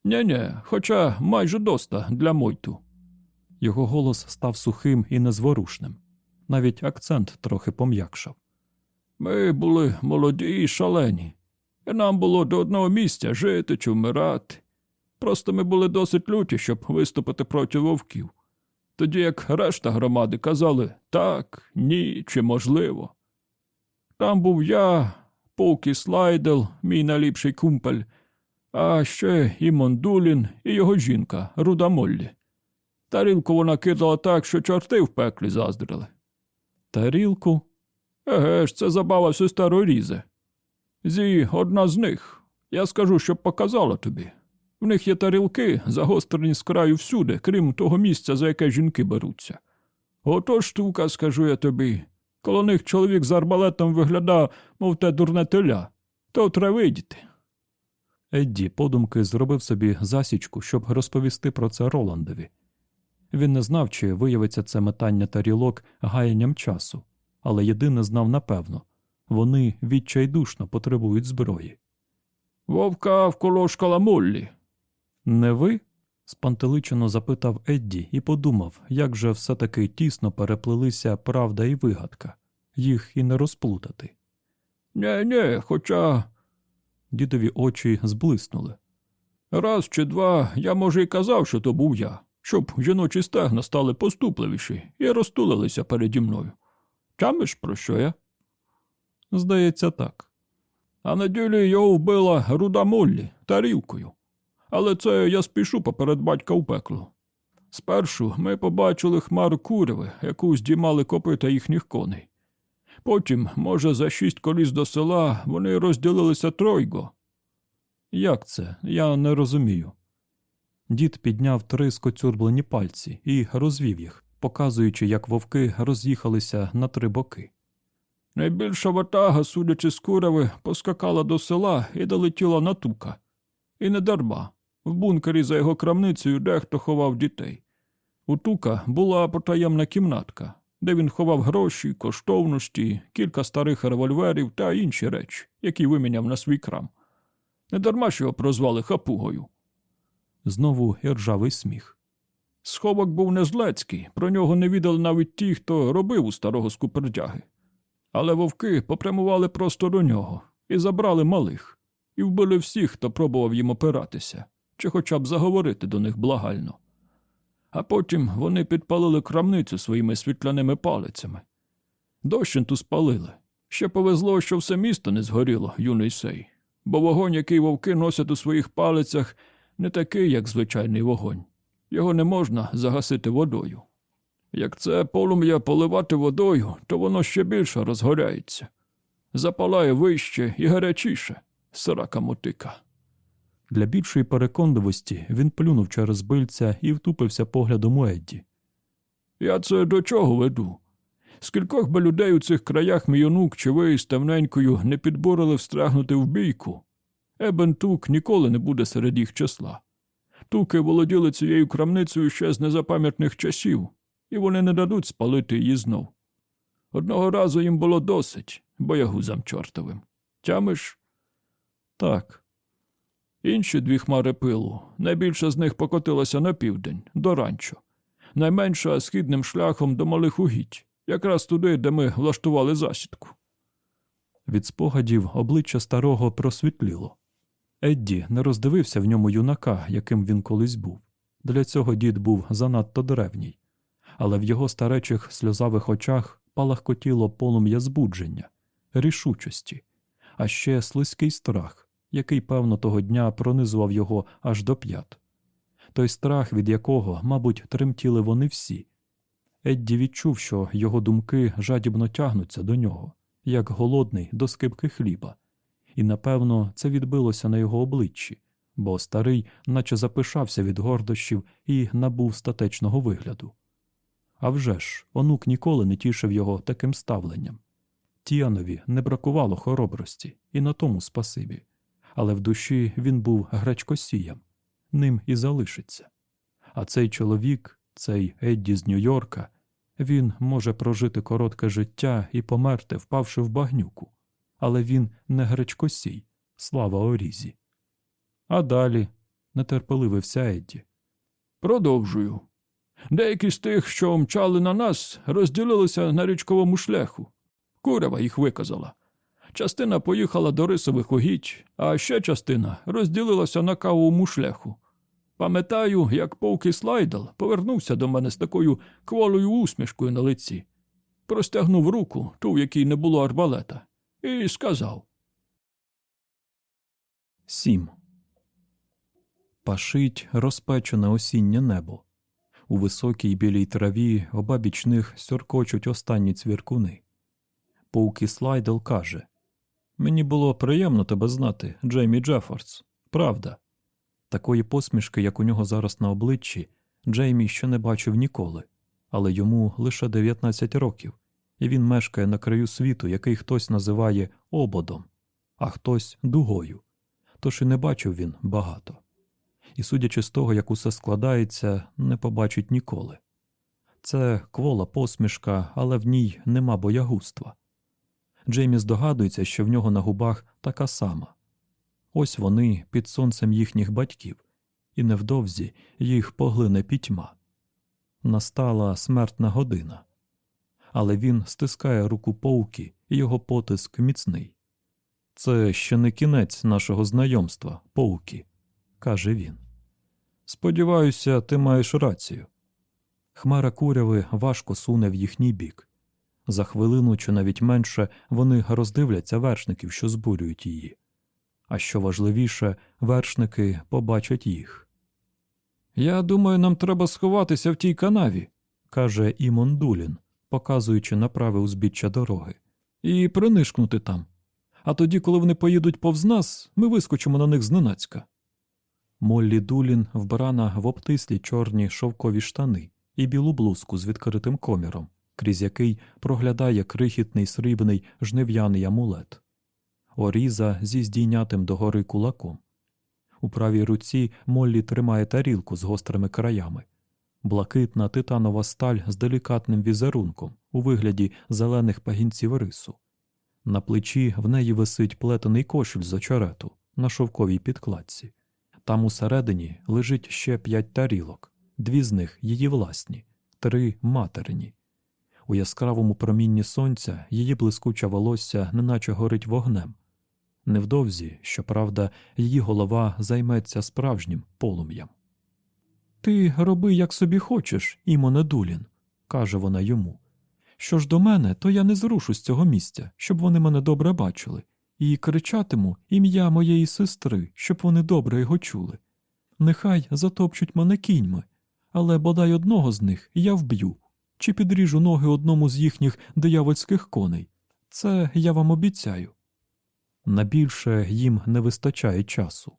Нє-нє, хоча майже доста для Мойту. Його голос став сухим і незворушним. Навіть акцент трохи пом'якшав. Ми були молоді і шалені, і нам було до одного місця жити чи вмирати. Просто ми були досить люті, щоб виступити проти вовків. Тоді як решта громади казали так, ні чи можливо. Там був я, Пукі Слайдел, мій найліпший кумпель, а ще і Мондулін, і його жінка, Руда Моллі. Тарілку вона кидала так, що чорти в пеклі заздрили. Тарілку? Еге ж, це забава сестер Різе. Зі одна з них. Я скажу, щоб показала тобі. В них є тарілки, загострені з краю всюди, крім того місця, за яке жінки беруться. Ото штука, скажу я тобі. Коло них чоловік з арбалетом виглядав, мов те дурне теля. То треба видіти. Едді подумки зробив собі засічку, щоб розповісти про це Роландові. Він не знав, чи виявиться це метання тарілок гаянням часу, але єдине знав напевно вони відчайдушно потребують зброї. Вовка вколошкала Моллі. Не ви? спантеличено запитав Едді і подумав, як же все таки тісно переплелися правда і вигадка, їх і не розплутати. Нє, нє, хоча Дідові очі зблиснули. раз чи два я, може, і казав, що то був я, щоб жіночі стегна стали поступливіші і розтулилися переді мною. Чамиш, про що я? Здається, так. А на ділі його вбила руда Моллі тарілкою. Але це я спішу поперед батька у пекло. Спершу ми побачили хмару куриви, яку здіймали копита їхніх коней. Потім, може, за шість коліс до села вони розділилися тройго. Як це? Я не розумію. Дід підняв три скоцюрблені пальці і розвів їх, показуючи, як вовки роз'їхалися на три боки. Найбільша ватага, судячи з куриви, поскакала до села і долетіла на тука. І не дарма. В бункері за його крамницею дехто ховав дітей. У тука була потаємна кімнатка, де він ховав гроші, коштовності, кілька старих револьверів та інші речі, які виміняв на свій крам. Не дарма ж його прозвали хапугою. Знову іржавий сміх. Сховок був незлецький, про нього не відали навіть ті, хто робив у старого скупердяги. Але вовки попрямували просто до нього і забрали малих, і вбили всіх, хто пробував їм опиратися, чи хоча б заговорити до них благально. А потім вони підпалили крамницю своїми світляними палицями. Дощенту спалили. Ще повезло, що все місто не згоріло, юний сей, бо вогонь, який вовки носять у своїх палицях, не такий, як звичайний вогонь. Його не можна загасити водою. Як це полум'я поливати водою, то воно ще більше розгоряється. Запалає вище і гарячіше, сирака мотика. Для більшої переконливості він плюнув через бильця і втупився поглядом у Едді. Я це до чого веду? Скількох би людей у цих краях мій онук чи ви з темненькою не підборили встрягнути в бійку? Ебен Тук ніколи не буде серед їх числа. Туки володіли цією крамницею ще з незапам'ятних часів, і вони не дадуть спалити її знов. Одного разу їм було досить, боягузам чортовим. Тямиш? Так, Інші дві хмари пилу. Найбільша з них покотилася на південь, до ранчо. Найменша східним шляхом до малих угідь, якраз туди, де ми влаштували засідку. від спогадів обличчя старого просвітліло. Едді не роздивився в ньому юнака, яким він колись був. Для цього дід був занадто древній, але в його старечих сльозавих очах палахкотіло полум'я збудження, рішучості, а ще слизький страх, який, певно, того дня пронизував його аж до п'ят. Той страх, від якого, мабуть, тремтіли вони всі. Едді відчув, що його думки жадібно тягнуться до нього, як голодний до скипки хліба, і, напевно, це відбилося на його обличчі, бо старий наче запишався від гордощів і набув статечного вигляду. А вже ж, онук ніколи не тішив його таким ставленням. Тіанові не бракувало хоробрості, і на тому спасибі, але в душі він був гречкосієм, ним і залишиться. А цей чоловік, цей Едді з Нью-Йорка, він може прожити коротке життя і померти, впавши в багнюку, але він не гречкосій, слава Орізі. А далі нетерпеливився Едді. Продовжую. Деякі з тих, що мчали на нас, розділилися на річковому шляху. Курева їх виказала. Частина поїхала до рисових угідь, а ще частина розділилася на кавовому шляху. Пам'ятаю, як Повки Слайдал повернувся до мене з такою кволою усмішкою на лиці, простягнув руку, ту, в якій не було арбалета, і сказав Сім. Пашить розпечене осіннє небо. У високій білій траві обабіч них сьоркочуть останні цвіркуни. Поукі Слайдел каже Мені було приємно тебе знати, Джеймі Джефордс. Правда. Такої посмішки, як у нього зараз на обличчі, Джеймі ще не бачив ніколи, але йому лише 19 років, і він мешкає на краю світу, який хтось називає ободом, а хтось дугою. Тож і не бачив він багато. І, судячи з того, як усе складається, не побачить ніколи. Це квола посмішка, але в ній нема боягузтва. Джеймі здогадується, що в нього на губах така сама. Ось вони під сонцем їхніх батьків, і невдовзі їх поглине пітьма. Настала смертна година, але він стискає руку повки, і його потиск міцний. Це ще не кінець нашого знайомства, повки, каже він. Сподіваюся, ти маєш рацію. Хмара куряви важко суне в їхній бік. За хвилину чи навіть менше вони роздивляться вершників, що збурюють її. А що важливіше, вершники побачать їх. Я думаю, нам треба сховатися в тій канаві, каже Імон Дулін, показуючи на праве узбіччя дороги, і принишкнути там. А тоді, коли вони поїдуть повз нас, ми вискочимо на них зненацька. Моллі Дулін вбрана в обтислі чорні шовкові штани і білу блузку з відкритим коміром, крізь який проглядає крихітний срібний жнив'яний амулет, оріза зі здійнятим догори кулаком. У правій руці Моллі тримає тарілку з гострими краями, блакитна титанова сталь з делікатним візерунком у вигляді зелених пагінців рису. На плечі в неї висить плетений кошель з очерету на шовковій підкладці. Там усередині лежить ще п'ять тарілок, дві з них її власні, три материні. У яскравому промінні сонця її блискуче волосся неначе горить вогнем. Невдовзі, щоправда, її голова займеться справжнім полум'ям. Ти роби, як собі хочеш, Імоне Дулін, каже вона йому. Що ж до мене, то я не зрушу з цього місця, щоб вони мене добре бачили, і кричатиму ім'я моєї сестри, щоб вони добре його чули. Нехай затопчуть мене кіньми, але бодай одного з них я вб'ю чи підріжу ноги одному з їхніх диявольських коней. Це я вам обіцяю. На більше їм не вистачає часу.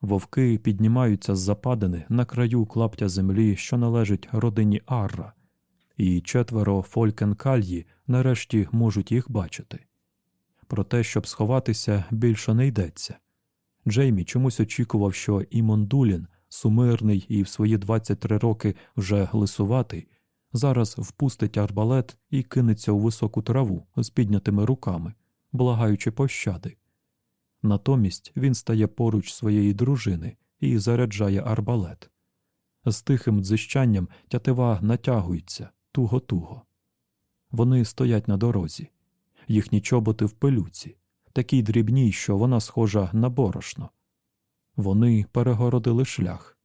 Вовки піднімаються з западини на краю клаптя землі, що належить родині Арра, і четверо Фолькенкальї нарешті можуть їх бачити. Про те, щоб сховатися, більше не йдеться. Джеймі чомусь очікував, що Імон Дулін, сумирний і в свої 23 роки вже глисуватий, зараз впустить арбалет і кинеться у високу траву з піднятими руками, благаючи пощади. Натомість він стає поруч своєї дружини і заряджає арбалет. З тихим дзищанням тятива натягується туго-туго. Вони стоять на дорозі, їхні чоботи в пилюці, такій дрібній, що вона схожа на борошно. Вони перегородили шлях,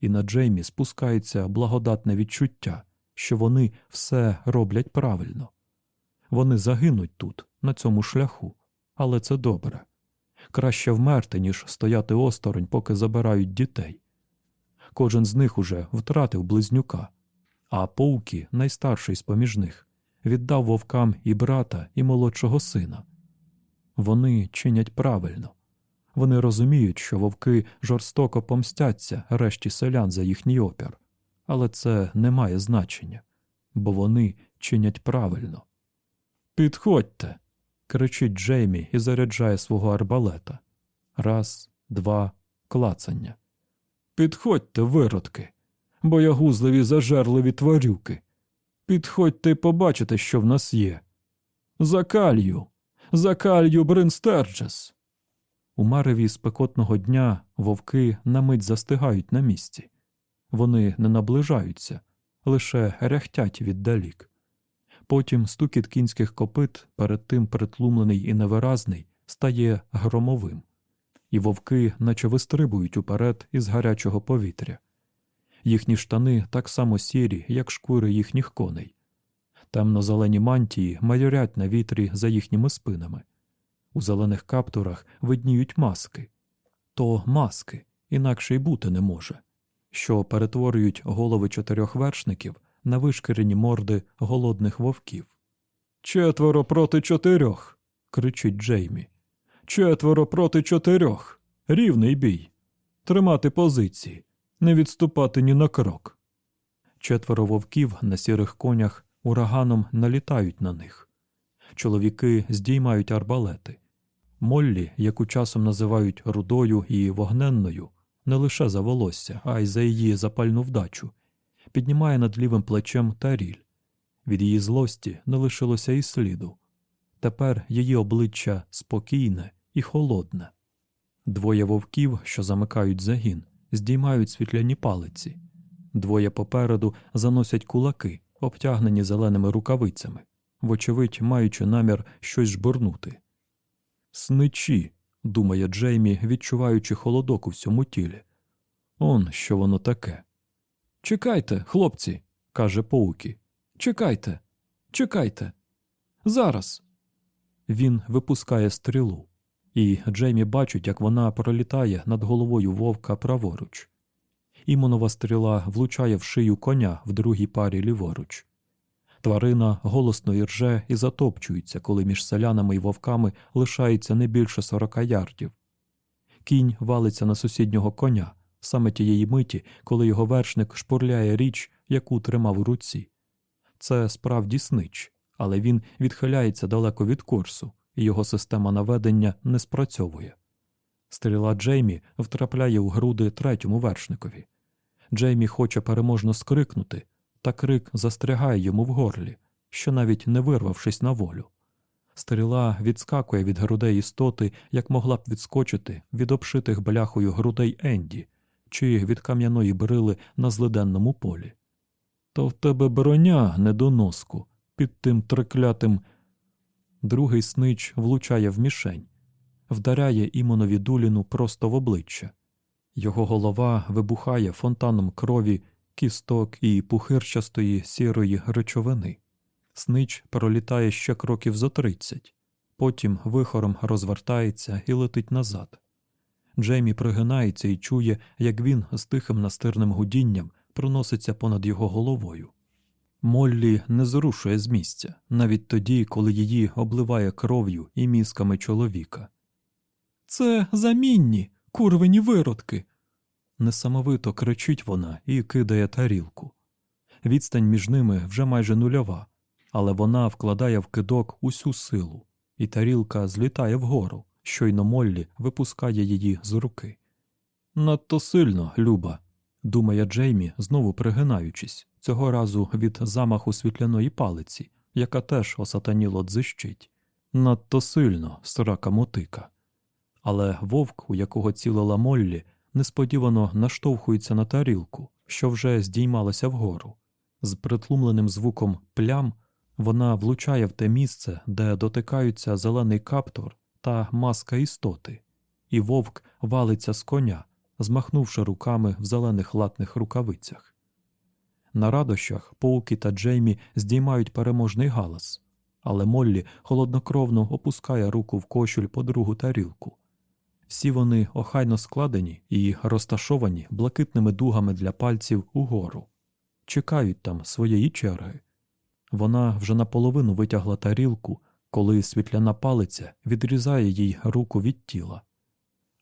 і на Джеймі спускається благодатне відчуття, що вони все роблять правильно. Вони загинуть тут, на цьому шляху, але це добре. Краще вмерти, ніж стояти осторонь, поки забирають дітей. Кожен з них уже втратив близнюка, а Поукі, найстарший з поміж них, віддав вовкам і брата, і молодшого сина. Вони чинять правильно. Вони розуміють, що вовки жорстоко помстяться решті селян за їхній опір, але це не має значення, бо вони чинять правильно. Підходьте. кричить Джеймі і заряджає свого арбалета. Раз, два, клацання. Підходьте, виродки, боягузливі зажерливі тварюки. Підходьте і побачите, що в нас є. Закалью, закалью Бринстерджес. У мареві спекотного дня вовки на мить застигають на місці. Вони не наближаються, лише ряхтять віддалік. Потім стукіт кінських копит, перед тим притлумлений і невиразний, стає громовим, і вовки, наче вистрибують уперед із гарячого повітря. Їхні штани так само сірі, як шкури їхніх коней. Темно-зелені мантії майорять на вітрі за їхніми спинами. У зелених каптурах видніють маски. То маски, інакше й бути не може, що перетворюють голови чотирьох вершників на вишкірені морди голодних вовків. Четверо проти чотирьох. кричить Джеймі. Четверо проти чотирьох. Рівний бій. Тримати позиції, не відступати ні на крок. Четверо вовків на сірих конях ураганом налітають на них. Чоловіки здіймають арбалети. Моллі, яку часом називають рудою і вогненною, не лише за волосся, а й за її запальну вдачу, піднімає над лівим плечем таріль. Від її злості не лишилося і сліду. Тепер її обличчя спокійне і холодне. Двоє вовків, що замикають загін, здіймають світляні палиці. Двоє попереду заносять кулаки, обтягнені зеленими рукавицями, вочевидь, маючи намір щось жбурнути. Сничі, думає Джеймі, відчуваючи холодок у всьому тілі. Он що воно таке. Чекайте, хлопці, каже Поукі. Чекайте, чекайте. Зараз. Він випускає стрілу, і Джеймі бачить, як вона пролітає над головою вовка праворуч. Імонова стріла влучає в шию коня в другій парі ліворуч. Тварина голосно ірже і затопчується, коли між селянами і вовками лишається не більше сорока ярдів. Кінь валиться на сусіднього коня, саме тієї миті, коли його вершник шпурляє річ, яку тримав у руці. Це справді снич, але він відхиляється далеко від курсу, і його система наведення не спрацьовує. Стріла Джеймі втрапляє у груди третьому вершникові. Джеймі хоче переможно скрикнути, та крик застрягає йому в горлі, що навіть не вирвавшись на волю. Стріла відскакує від грудей істоти, як могла б відскочити від обшитих бляхою грудей Енді чи від кам'яної брили на злиденному полі. То в тебе броня, недоноску, під тим триклятим. Другий снич влучає в мішень, вдаряє імонові дуліну просто в обличчя. Його голова вибухає фонтаном крові, кісток і пухирчастої сірої речовини. Снич пролітає ще кроків зо тридцять, потім вихором розвертається і летить назад. Джеймі пригинається і чує, як він з тихим настирним гудінням проноситься понад його головою. Моллі не зрушує з місця, навіть тоді, коли її обливає кров'ю і мізками чоловіка. Це замінні, курвені виродки. Несамовито кричить вона і кидає тарілку. Відстань між ними вже майже нульова, але вона вкладає в кидок усю силу, і тарілка злітає вгору, щойно Моллі випускає її з руки. Надто сильно, Люба, думає Джеймі, знову пригинаючись, цього разу від замаху світляної палиці, яка теж осатаніло дзищить. Надто сильно, срака мотика. Але вовк, у якого цілила Моллі, несподівано наштовхується на тарілку, що вже здіймалася вгору. З притлумленим звуком плям вона влучає в те місце, де дотикаються зелений каптур та маска істоти, і вовк валиться з коня, змахнувши руками в зелених латних рукавицях. На радощах Поукі та Джеймі здіймають переможний галас, але Моллі холоднокровно опускає руку в кошуль по другу тарілку. Всі вони охайно складені і розташовані блакитними дугами для пальців угору, чекають там своєї черги. Вона вже наполовину витягла тарілку, коли світляна палиця відрізає їй руку від тіла.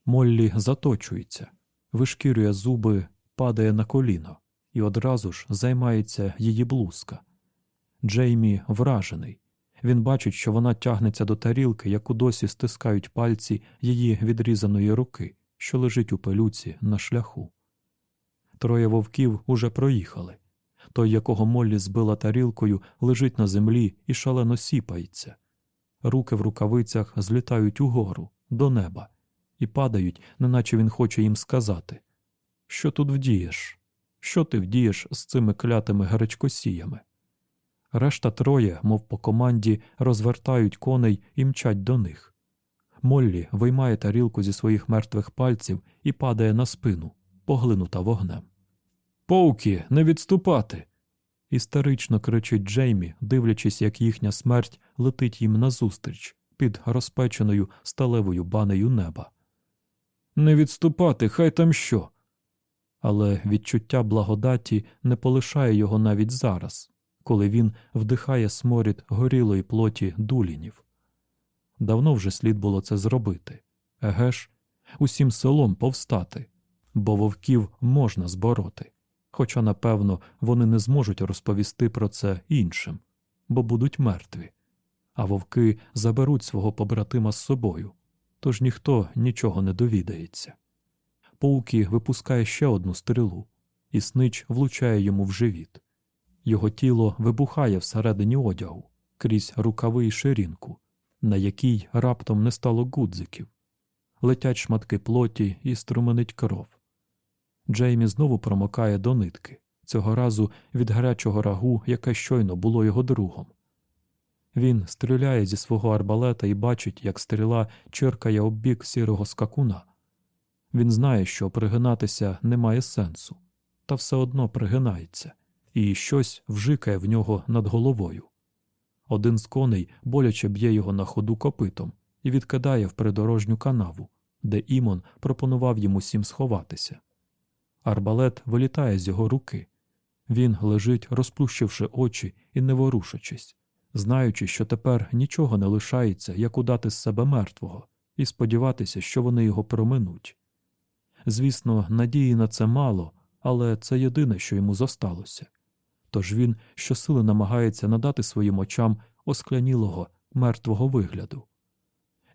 Моллі заточується, вишкірює зуби, падає на коліно і одразу ж займається її блузка. Джеймі вражений. Він бачить, що вона тягнеться до тарілки, яку досі стискають пальці її відрізаної руки, що лежить у пилюці на шляху. Троє вовків уже проїхали. Той, якого Моллі збила тарілкою, лежить на землі і шалено сіпається. Руки в рукавицях злітають угору, до неба, і падають, неначе він хоче їм сказати Що тут вдієш? Що ти вдієш з цими клятими гарячкосіями? Решта троє, мов по команді, розвертають коней і мчать до них. Моллі виймає тарілку зі своїх мертвих пальців і падає на спину, поглинута вогнем. Поукі, не відступати. Істерично кричить Джеймі, дивлячись, як їхня смерть летить їм назустріч під розпеченою сталевою банею неба. Не відступати, хай там що. Але відчуття благодаті не полишає його навіть зараз, коли він вдихає сморід горілої плоті дулінів. Давно вже слід було це зробити. Еге ж, усім селом повстати, бо вовків можна збороти. Хоча, напевно, вони не зможуть розповісти про це іншим, бо будуть мертві, а вовки заберуть свого побратима з собою, тож ніхто нічого не довідається. Паукі випускає ще одну стрілу, і снич влучає йому в живіт. Його тіло вибухає всередині одягу крізь рукави й ширинку, на якій раптом не стало гудзиків. летять шматки плоті і струменить кров. Джеймі знову промокає до нитки, цього разу від гарячого рагу, яке щойно було його другом. Він стріляє зі свого арбалета і бачить, як стріла черкає об бік сірого скакуна. Він знає, що пригинатися немає сенсу, та все одно пригинається, і щось вжикає в нього над головою. Один з коней боляче б'є його на ходу копитом і відкидає в придорожню канаву, де Імон пропонував йому всім сховатися. Арбалет вилітає з його руки. Він лежить, розплющивши очі і не ворушачись, знаючи, що тепер нічого не лишається, як удати з себе мертвого, і сподіватися, що вони його проминуть. Звісно, надії на це мало, але це єдине, що йому зосталося. Тож він щосили намагається надати своїм очам осклянілого, мертвого вигляду.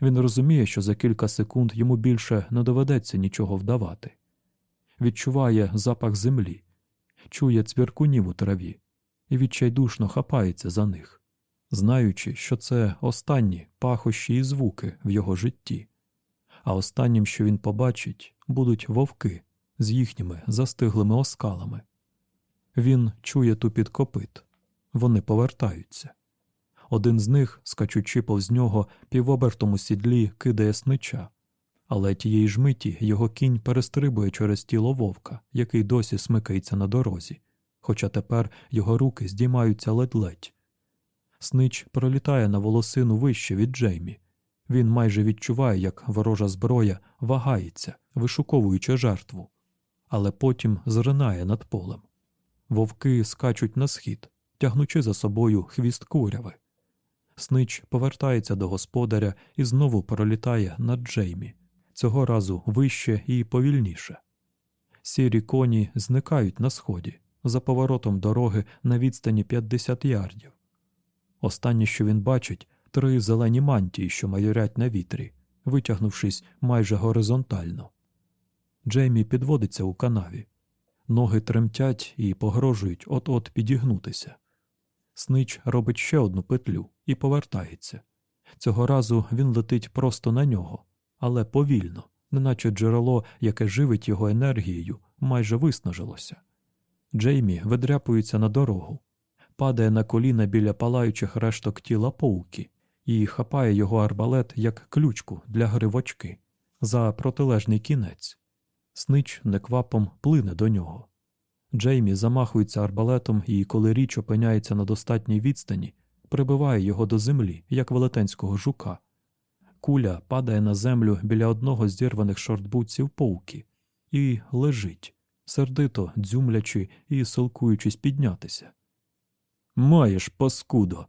Він розуміє, що за кілька секунд йому більше не доведеться нічого вдавати. Відчуває запах землі, чує цвіркунів у траві і відчайдушно хапається за них, знаючи, що це останні пахощі і звуки в його житті, а останнім, що він побачить, будуть вовки з їхніми застиглими оскалами. Він чує тупіт копит. Вони повертаються. Один з них, скачучи повз нього, півобертом у сідлі кидає снича, але тієї ж миті його кінь перестрибує через тіло вовка, який досі смикається на дорозі, хоча тепер його руки здіймаються ледь-ледь. Снич пролітає на волосину вище від Джеймі. Він майже відчуває, як ворожа зброя вагається, вишуковуючи жертву, але потім зринає над полем. Вовки скачуть на схід, тягнучи за собою хвіст куряви. Снич повертається до господаря і знову пролітає над Джеймі, цього разу вище і повільніше. Сірі коні зникають на сході, за поворотом дороги на відстані 50 ярдів. Останнє, що він бачить, три зелені мантії, що майорять на вітрі, витягнувшись майже горизонтально. Джеймі підводиться у канаві. Ноги тремтять і погрожують от-от підігнутися. Снич робить ще одну петлю і повертається. Цього разу він летить просто на нього, але повільно, неначе джерело, яке живить його енергією, майже виснажилося. Джеймі видряпується на дорогу, падає на коліна біля палаючих решток тіла пауки і хапає його арбалет як ключку для гри в очки за протилежний кінець. Снич неквапом плине до нього. Джеймі замахується арбалетом і, коли річ опиняється на достатній відстані, прибиває його до землі, як велетенського жука. Куля падає на землю біля одного з зірваних шортбутців повки і лежить, сердито дзюмлячи і силкуючись піднятися. Маєш, паскудо.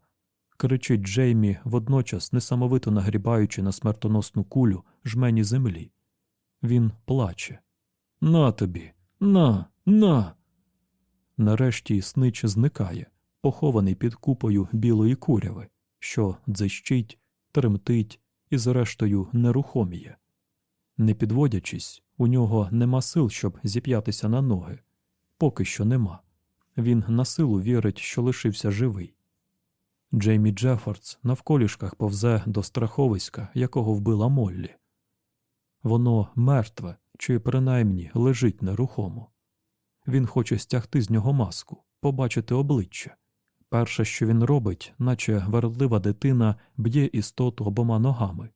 кричить Джеймі, водночас несамовито нагрібаючи на смертоносну кулю жмені землі. Він плаче. На тобі, на, на. Нарешті снич зникає, похований під купою білої куряви, що дзищить, тремтить і, зрештою, нерухоміє. Не підводячись, у нього нема сил, щоб зіп'ятися на ноги. Поки що нема. Він на силу вірить, що лишився живий. Джеймі Джефордс навколішках повзе до страховиська, якого вбила Моллі. Воно мертве чи принаймні лежить нерухомо. Він хоче стягти з нього маску, побачити обличчя. Перше, що він робить, наче вередлива дитина, б'є істоту обома ногами.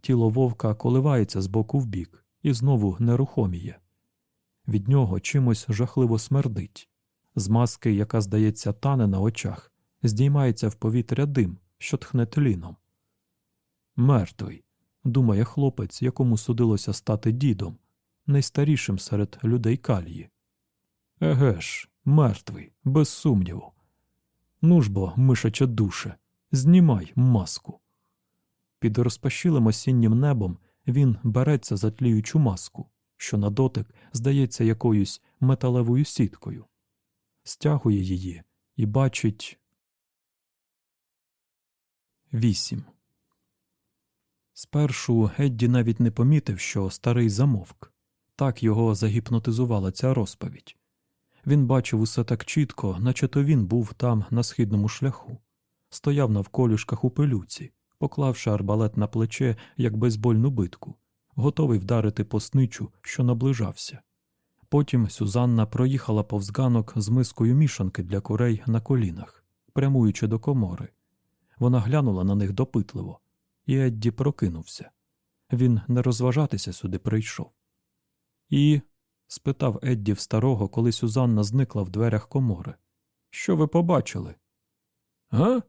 Тіло вовка коливається з боку в бік і знову нерухоміє. Від нього чимось жахливо смердить. З маски, яка, здається, тане на очах, здіймається в повітря дим, що тхне тліном. Мертвий, думає хлопець, якому судилося стати дідом, найстарішим серед людей калії. Еге ж, мертвий, без сумніву. Ну ж бо, мишача душе, знімай маску. Під розпашілим осіннім небом він береться за тліючу маску, що на дотик здається якоюсь металевою сіткою, стягує її і бачить. Вісім. Спершу Едді навіть не помітив, що старий замовк. Так його загіпнотизувала ця розповідь. Він бачив усе так чітко, наче то він був там на східному шляху, стояв навколішках у пилюці, поклавши арбалет на плече, як бейсбольну битку, готовий вдарити посничу, що наближався. Потім Сюзанна проїхала повз ганок з мискою мішанки для курей на колінах, прямуючи до комори. Вона глянула на них допитливо, і Едді прокинувся. Він не розважатися сюди прийшов. І. спитав Едді в старого, коли Сюзанна зникла в дверях комори. Що ви побачили? Га?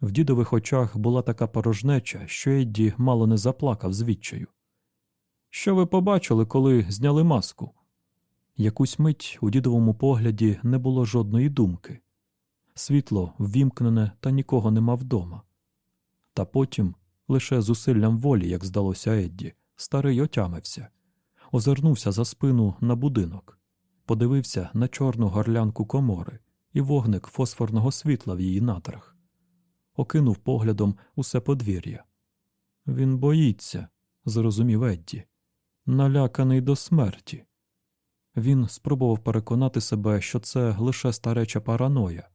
В дідових очах була така порожнеча, що Едді мало не заплакав з відчаю. Що ви побачили, коли зняли маску? Якусь мить у дідовому погляді не було жодної думки. Світло ввімкнене та нікого нема вдома. Та потім, лише зусиллям волі, як здалося Едді, старий отямився, озирнувся за спину на будинок, подивився на чорну горлянку комори і вогник фосфорного світла в її надрах, окинув поглядом усе подвір'я. Він боїться, зрозумів Едді, наляканий до смерті. Він спробував переконати себе, що це лише стареча параноя,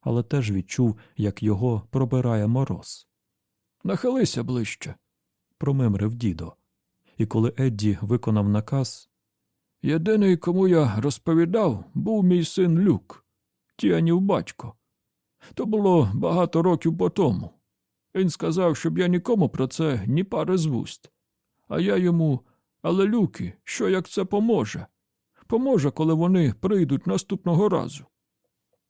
але теж відчув, як його пробирає мороз. Нахилися ближче. Промимрив дідо. І коли Едді виконав наказ, Єдиний, кому я розповідав, був мій син Люк, тіанів батько. То було багато років по тому. Він сказав, щоб я нікому про це ні пари з вуст. А я йому, але Люки, що як це поможе? Поможе, коли вони прийдуть наступного разу.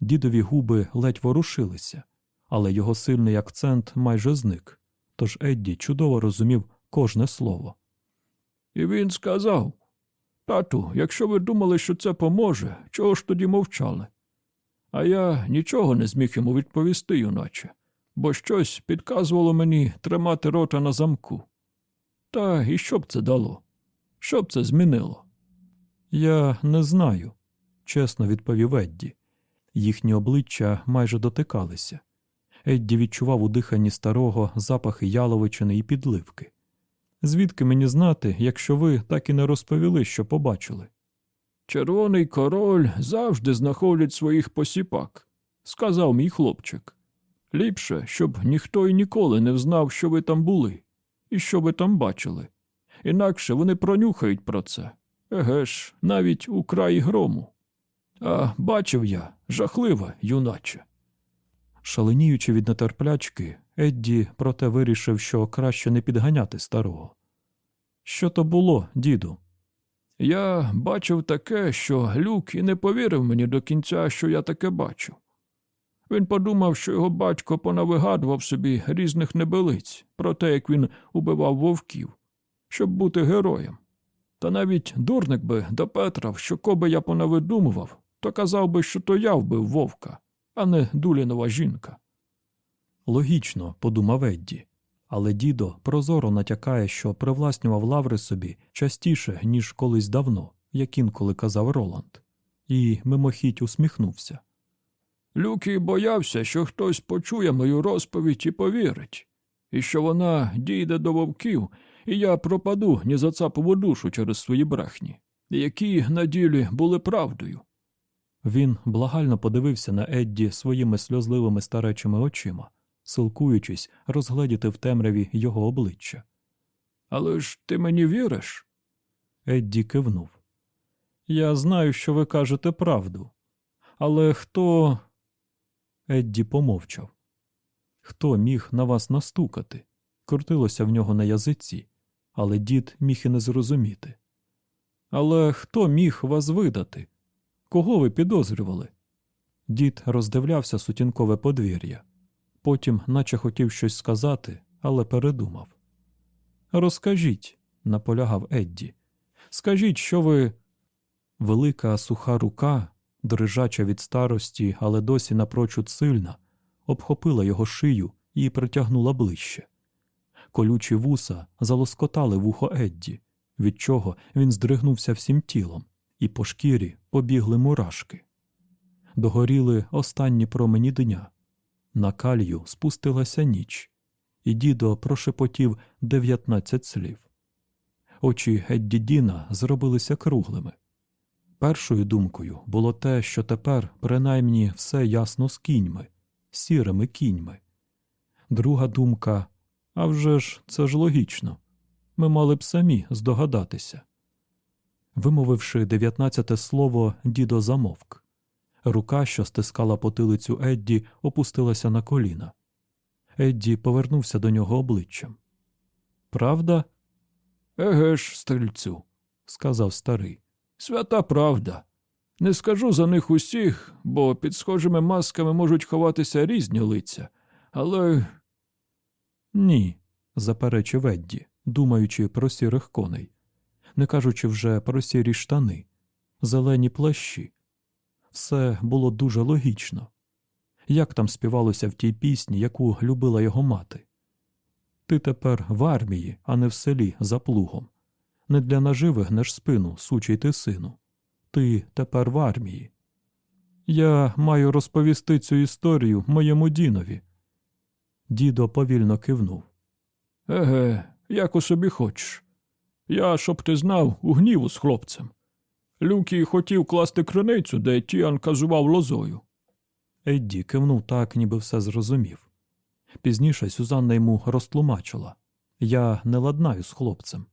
дідові губи ледь ворушилися, але його сильний акцент майже зник, тож Едді чудово розумів кожне слово. І він сказав Тату, якщо ви думали, що це поможе, чого ж тоді мовчали? А я нічого не зміг йому відповісти, юначе, бо щось підказувало мені тримати рота на замку. Та і що б це дало? Що б це змінило? Я не знаю, чесно відповів Едді. Їхні обличчя майже дотикалися. Едді відчував у диханні старого запахи яловичини і підливки. Звідки мені знати, якщо ви так і не розповіли, що побачили? Червоний король завжди знаходить своїх посіпак, сказав мій хлопчик. Ліпше, щоб ніхто і ніколи не взнав, що ви там були і що ви там бачили. Інакше вони пронюхають про це. Еге ж, навіть у краї грому. А бачив я жахливе, юначе. Шаленіючи від нетерплячки, Едді проте вирішив, що краще не підганяти старого. Що то було, діду? Я бачив таке, що Люк і не повірив мені до кінця, що я таке бачу. Він подумав, що його батько понавигадував собі різних небелиць про те, як він убивав вовків, щоб бути героєм. Та навіть дурник би допетрав, що коби я понавидумував, то казав би, що то я вбив вовка, а не дулінова жінка. Логічно, подумав Едді, але дідо прозоро натякає, що привласнював лаври собі частіше, ніж колись давно, як інколи казав Роланд, і мимохідь усміхнувся. Люкі боявся, що хтось почує мою розповідь і повірить, і що вона дійде до вовків, і я пропаду ні за цапову душу через свої брехні, які на ділі були правдою. Він благально подивився на Едді своїми сльозливими старечими очима, силкуючись розгледіти в темряві його обличчя. Але ж ти мені віриш? Едді кивнув. Я знаю, що ви кажете правду. Але хто. Едді помовчав. Хто міг на вас настукати? Крутилося в нього на язиці, але дід міг і не зрозуміти. Але хто міг вас видати? Кого ви підозрювали? Дід роздивлявся сутінкове подвір'я. Потім, наче хотів щось сказати, але передумав. Розкажіть, наполягав Едді. Скажіть, що ви. Велика суха рука, дрижача від старості, але досі напрочуд сильна, обхопила його шию і притягнула ближче. Колючі вуса залоскотали вухо Едді, від чого він здригнувся всім тілом, і по шкірі побігли мурашки. Догоріли останні промені дня. На калью спустилася ніч, і дідо прошепотів дев'ятнадцять слів. Очі Едді Діна зробилися круглими. Першою думкою було те, що тепер принаймні все ясно з кіньми, сірими кіньми. Друга думка а вже ж, це ж логічно. Ми мали б самі здогадатися. Вимовивши дев'ятнадцяте слово, дідо замовк. Рука, що стискала потилицю Едді, опустилася на коліна. Едді повернувся до нього обличчям. Правда? Еге ж, стрільцю, сказав старий. Свята правда. Не скажу за них усіх, бо під схожими масками можуть ховатися різні лиця, але. Ні, заперечив Едді, думаючи про сірих коней, не кажучи вже про сірі штани, зелені плащі. Все було дуже логічно. Як там співалося в тій пісні, яку любила його мати? Ти тепер в армії, а не в селі за плугом. Не для наживи гнеш спину, сучий ти сину. Ти тепер в армії. Я маю розповісти цю історію моєму дінові. Дідо повільно кивнув. Еге, як у собі хочеш. Я, щоб ти знав, у гніву з хлопцем. Люкі хотів класти криницю, де Тіан казував лозою. Едді кивнув так, ніби все зрозумів. Пізніше Сюзанна йому розтлумачила я не ладнаю з хлопцем.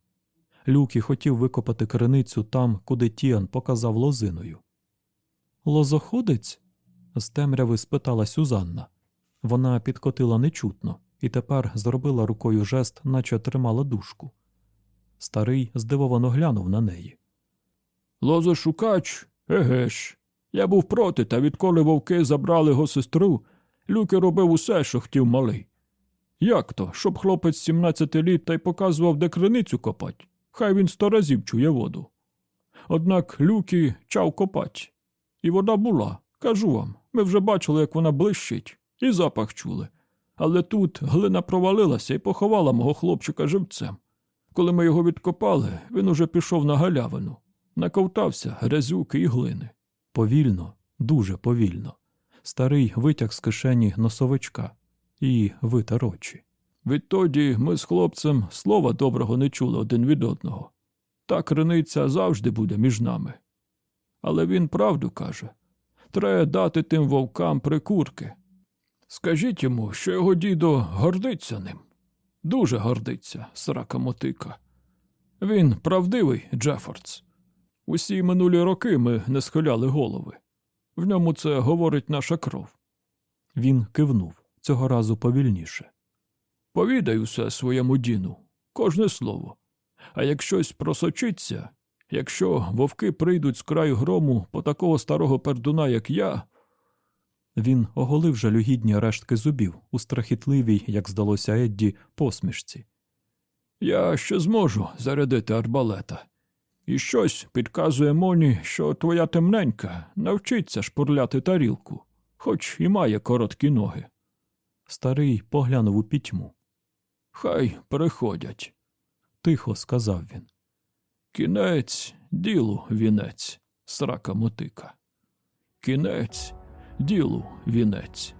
Люкі хотів викопати криницю там, куди Тіан показав лозиною. Лозоходець? з темряви спитала Сюзанна. Вона підкотила нечутно і тепер зробила рукою жест, наче тримала дужку. Старий здивовано глянув на неї. Лозошукач? Еге ж. Я був проти, та відколи вовки забрали його сестру, Люки робив усе, що хотів малий. Як то, щоб хлопець 17 літ та й показував, де криницю копать? Хай він сто разів чує воду. Однак люки чав копать. І вода була, кажу вам, ми вже бачили, як вона блищить, і запах чули. Але тут глина провалилася і поховала мого хлопчика живцем. Коли ми його відкопали, він уже пішов на галявину, наковтався грязюки і глини. Повільно, дуже повільно. Старий витяг з кишені носовичка і витер очі. Відтоді ми з хлопцем слова доброго не чули один від одного. Та криниця завжди буде між нами. Але він правду каже треба дати тим вовкам прикурки. Скажіть йому, що його дідо гордиться ним. Дуже гордиться, срака мотика. Він правдивий, Джефордс. Усі минулі роки ми не схиляли голови. В ньому це говорить наша кров. Він кивнув цього разу повільніше. Повідай усе своєму діну, кожне слово. А як щось просочиться, якщо вовки прийдуть з краю грому по такого старого пердуна, як я. Він оголив жалюгідні рештки зубів у страхітливій, як здалося Едді, посмішці. Я ще зможу зарядити арбалета. І щось підказує Моні, що твоя темненька навчиться шпурляти тарілку, хоч і має короткі ноги. Старий поглянув у пітьму. Хай переходять, тихо сказав він. Кінець ділу вінець, срака мотика. Кінець ділу вінець.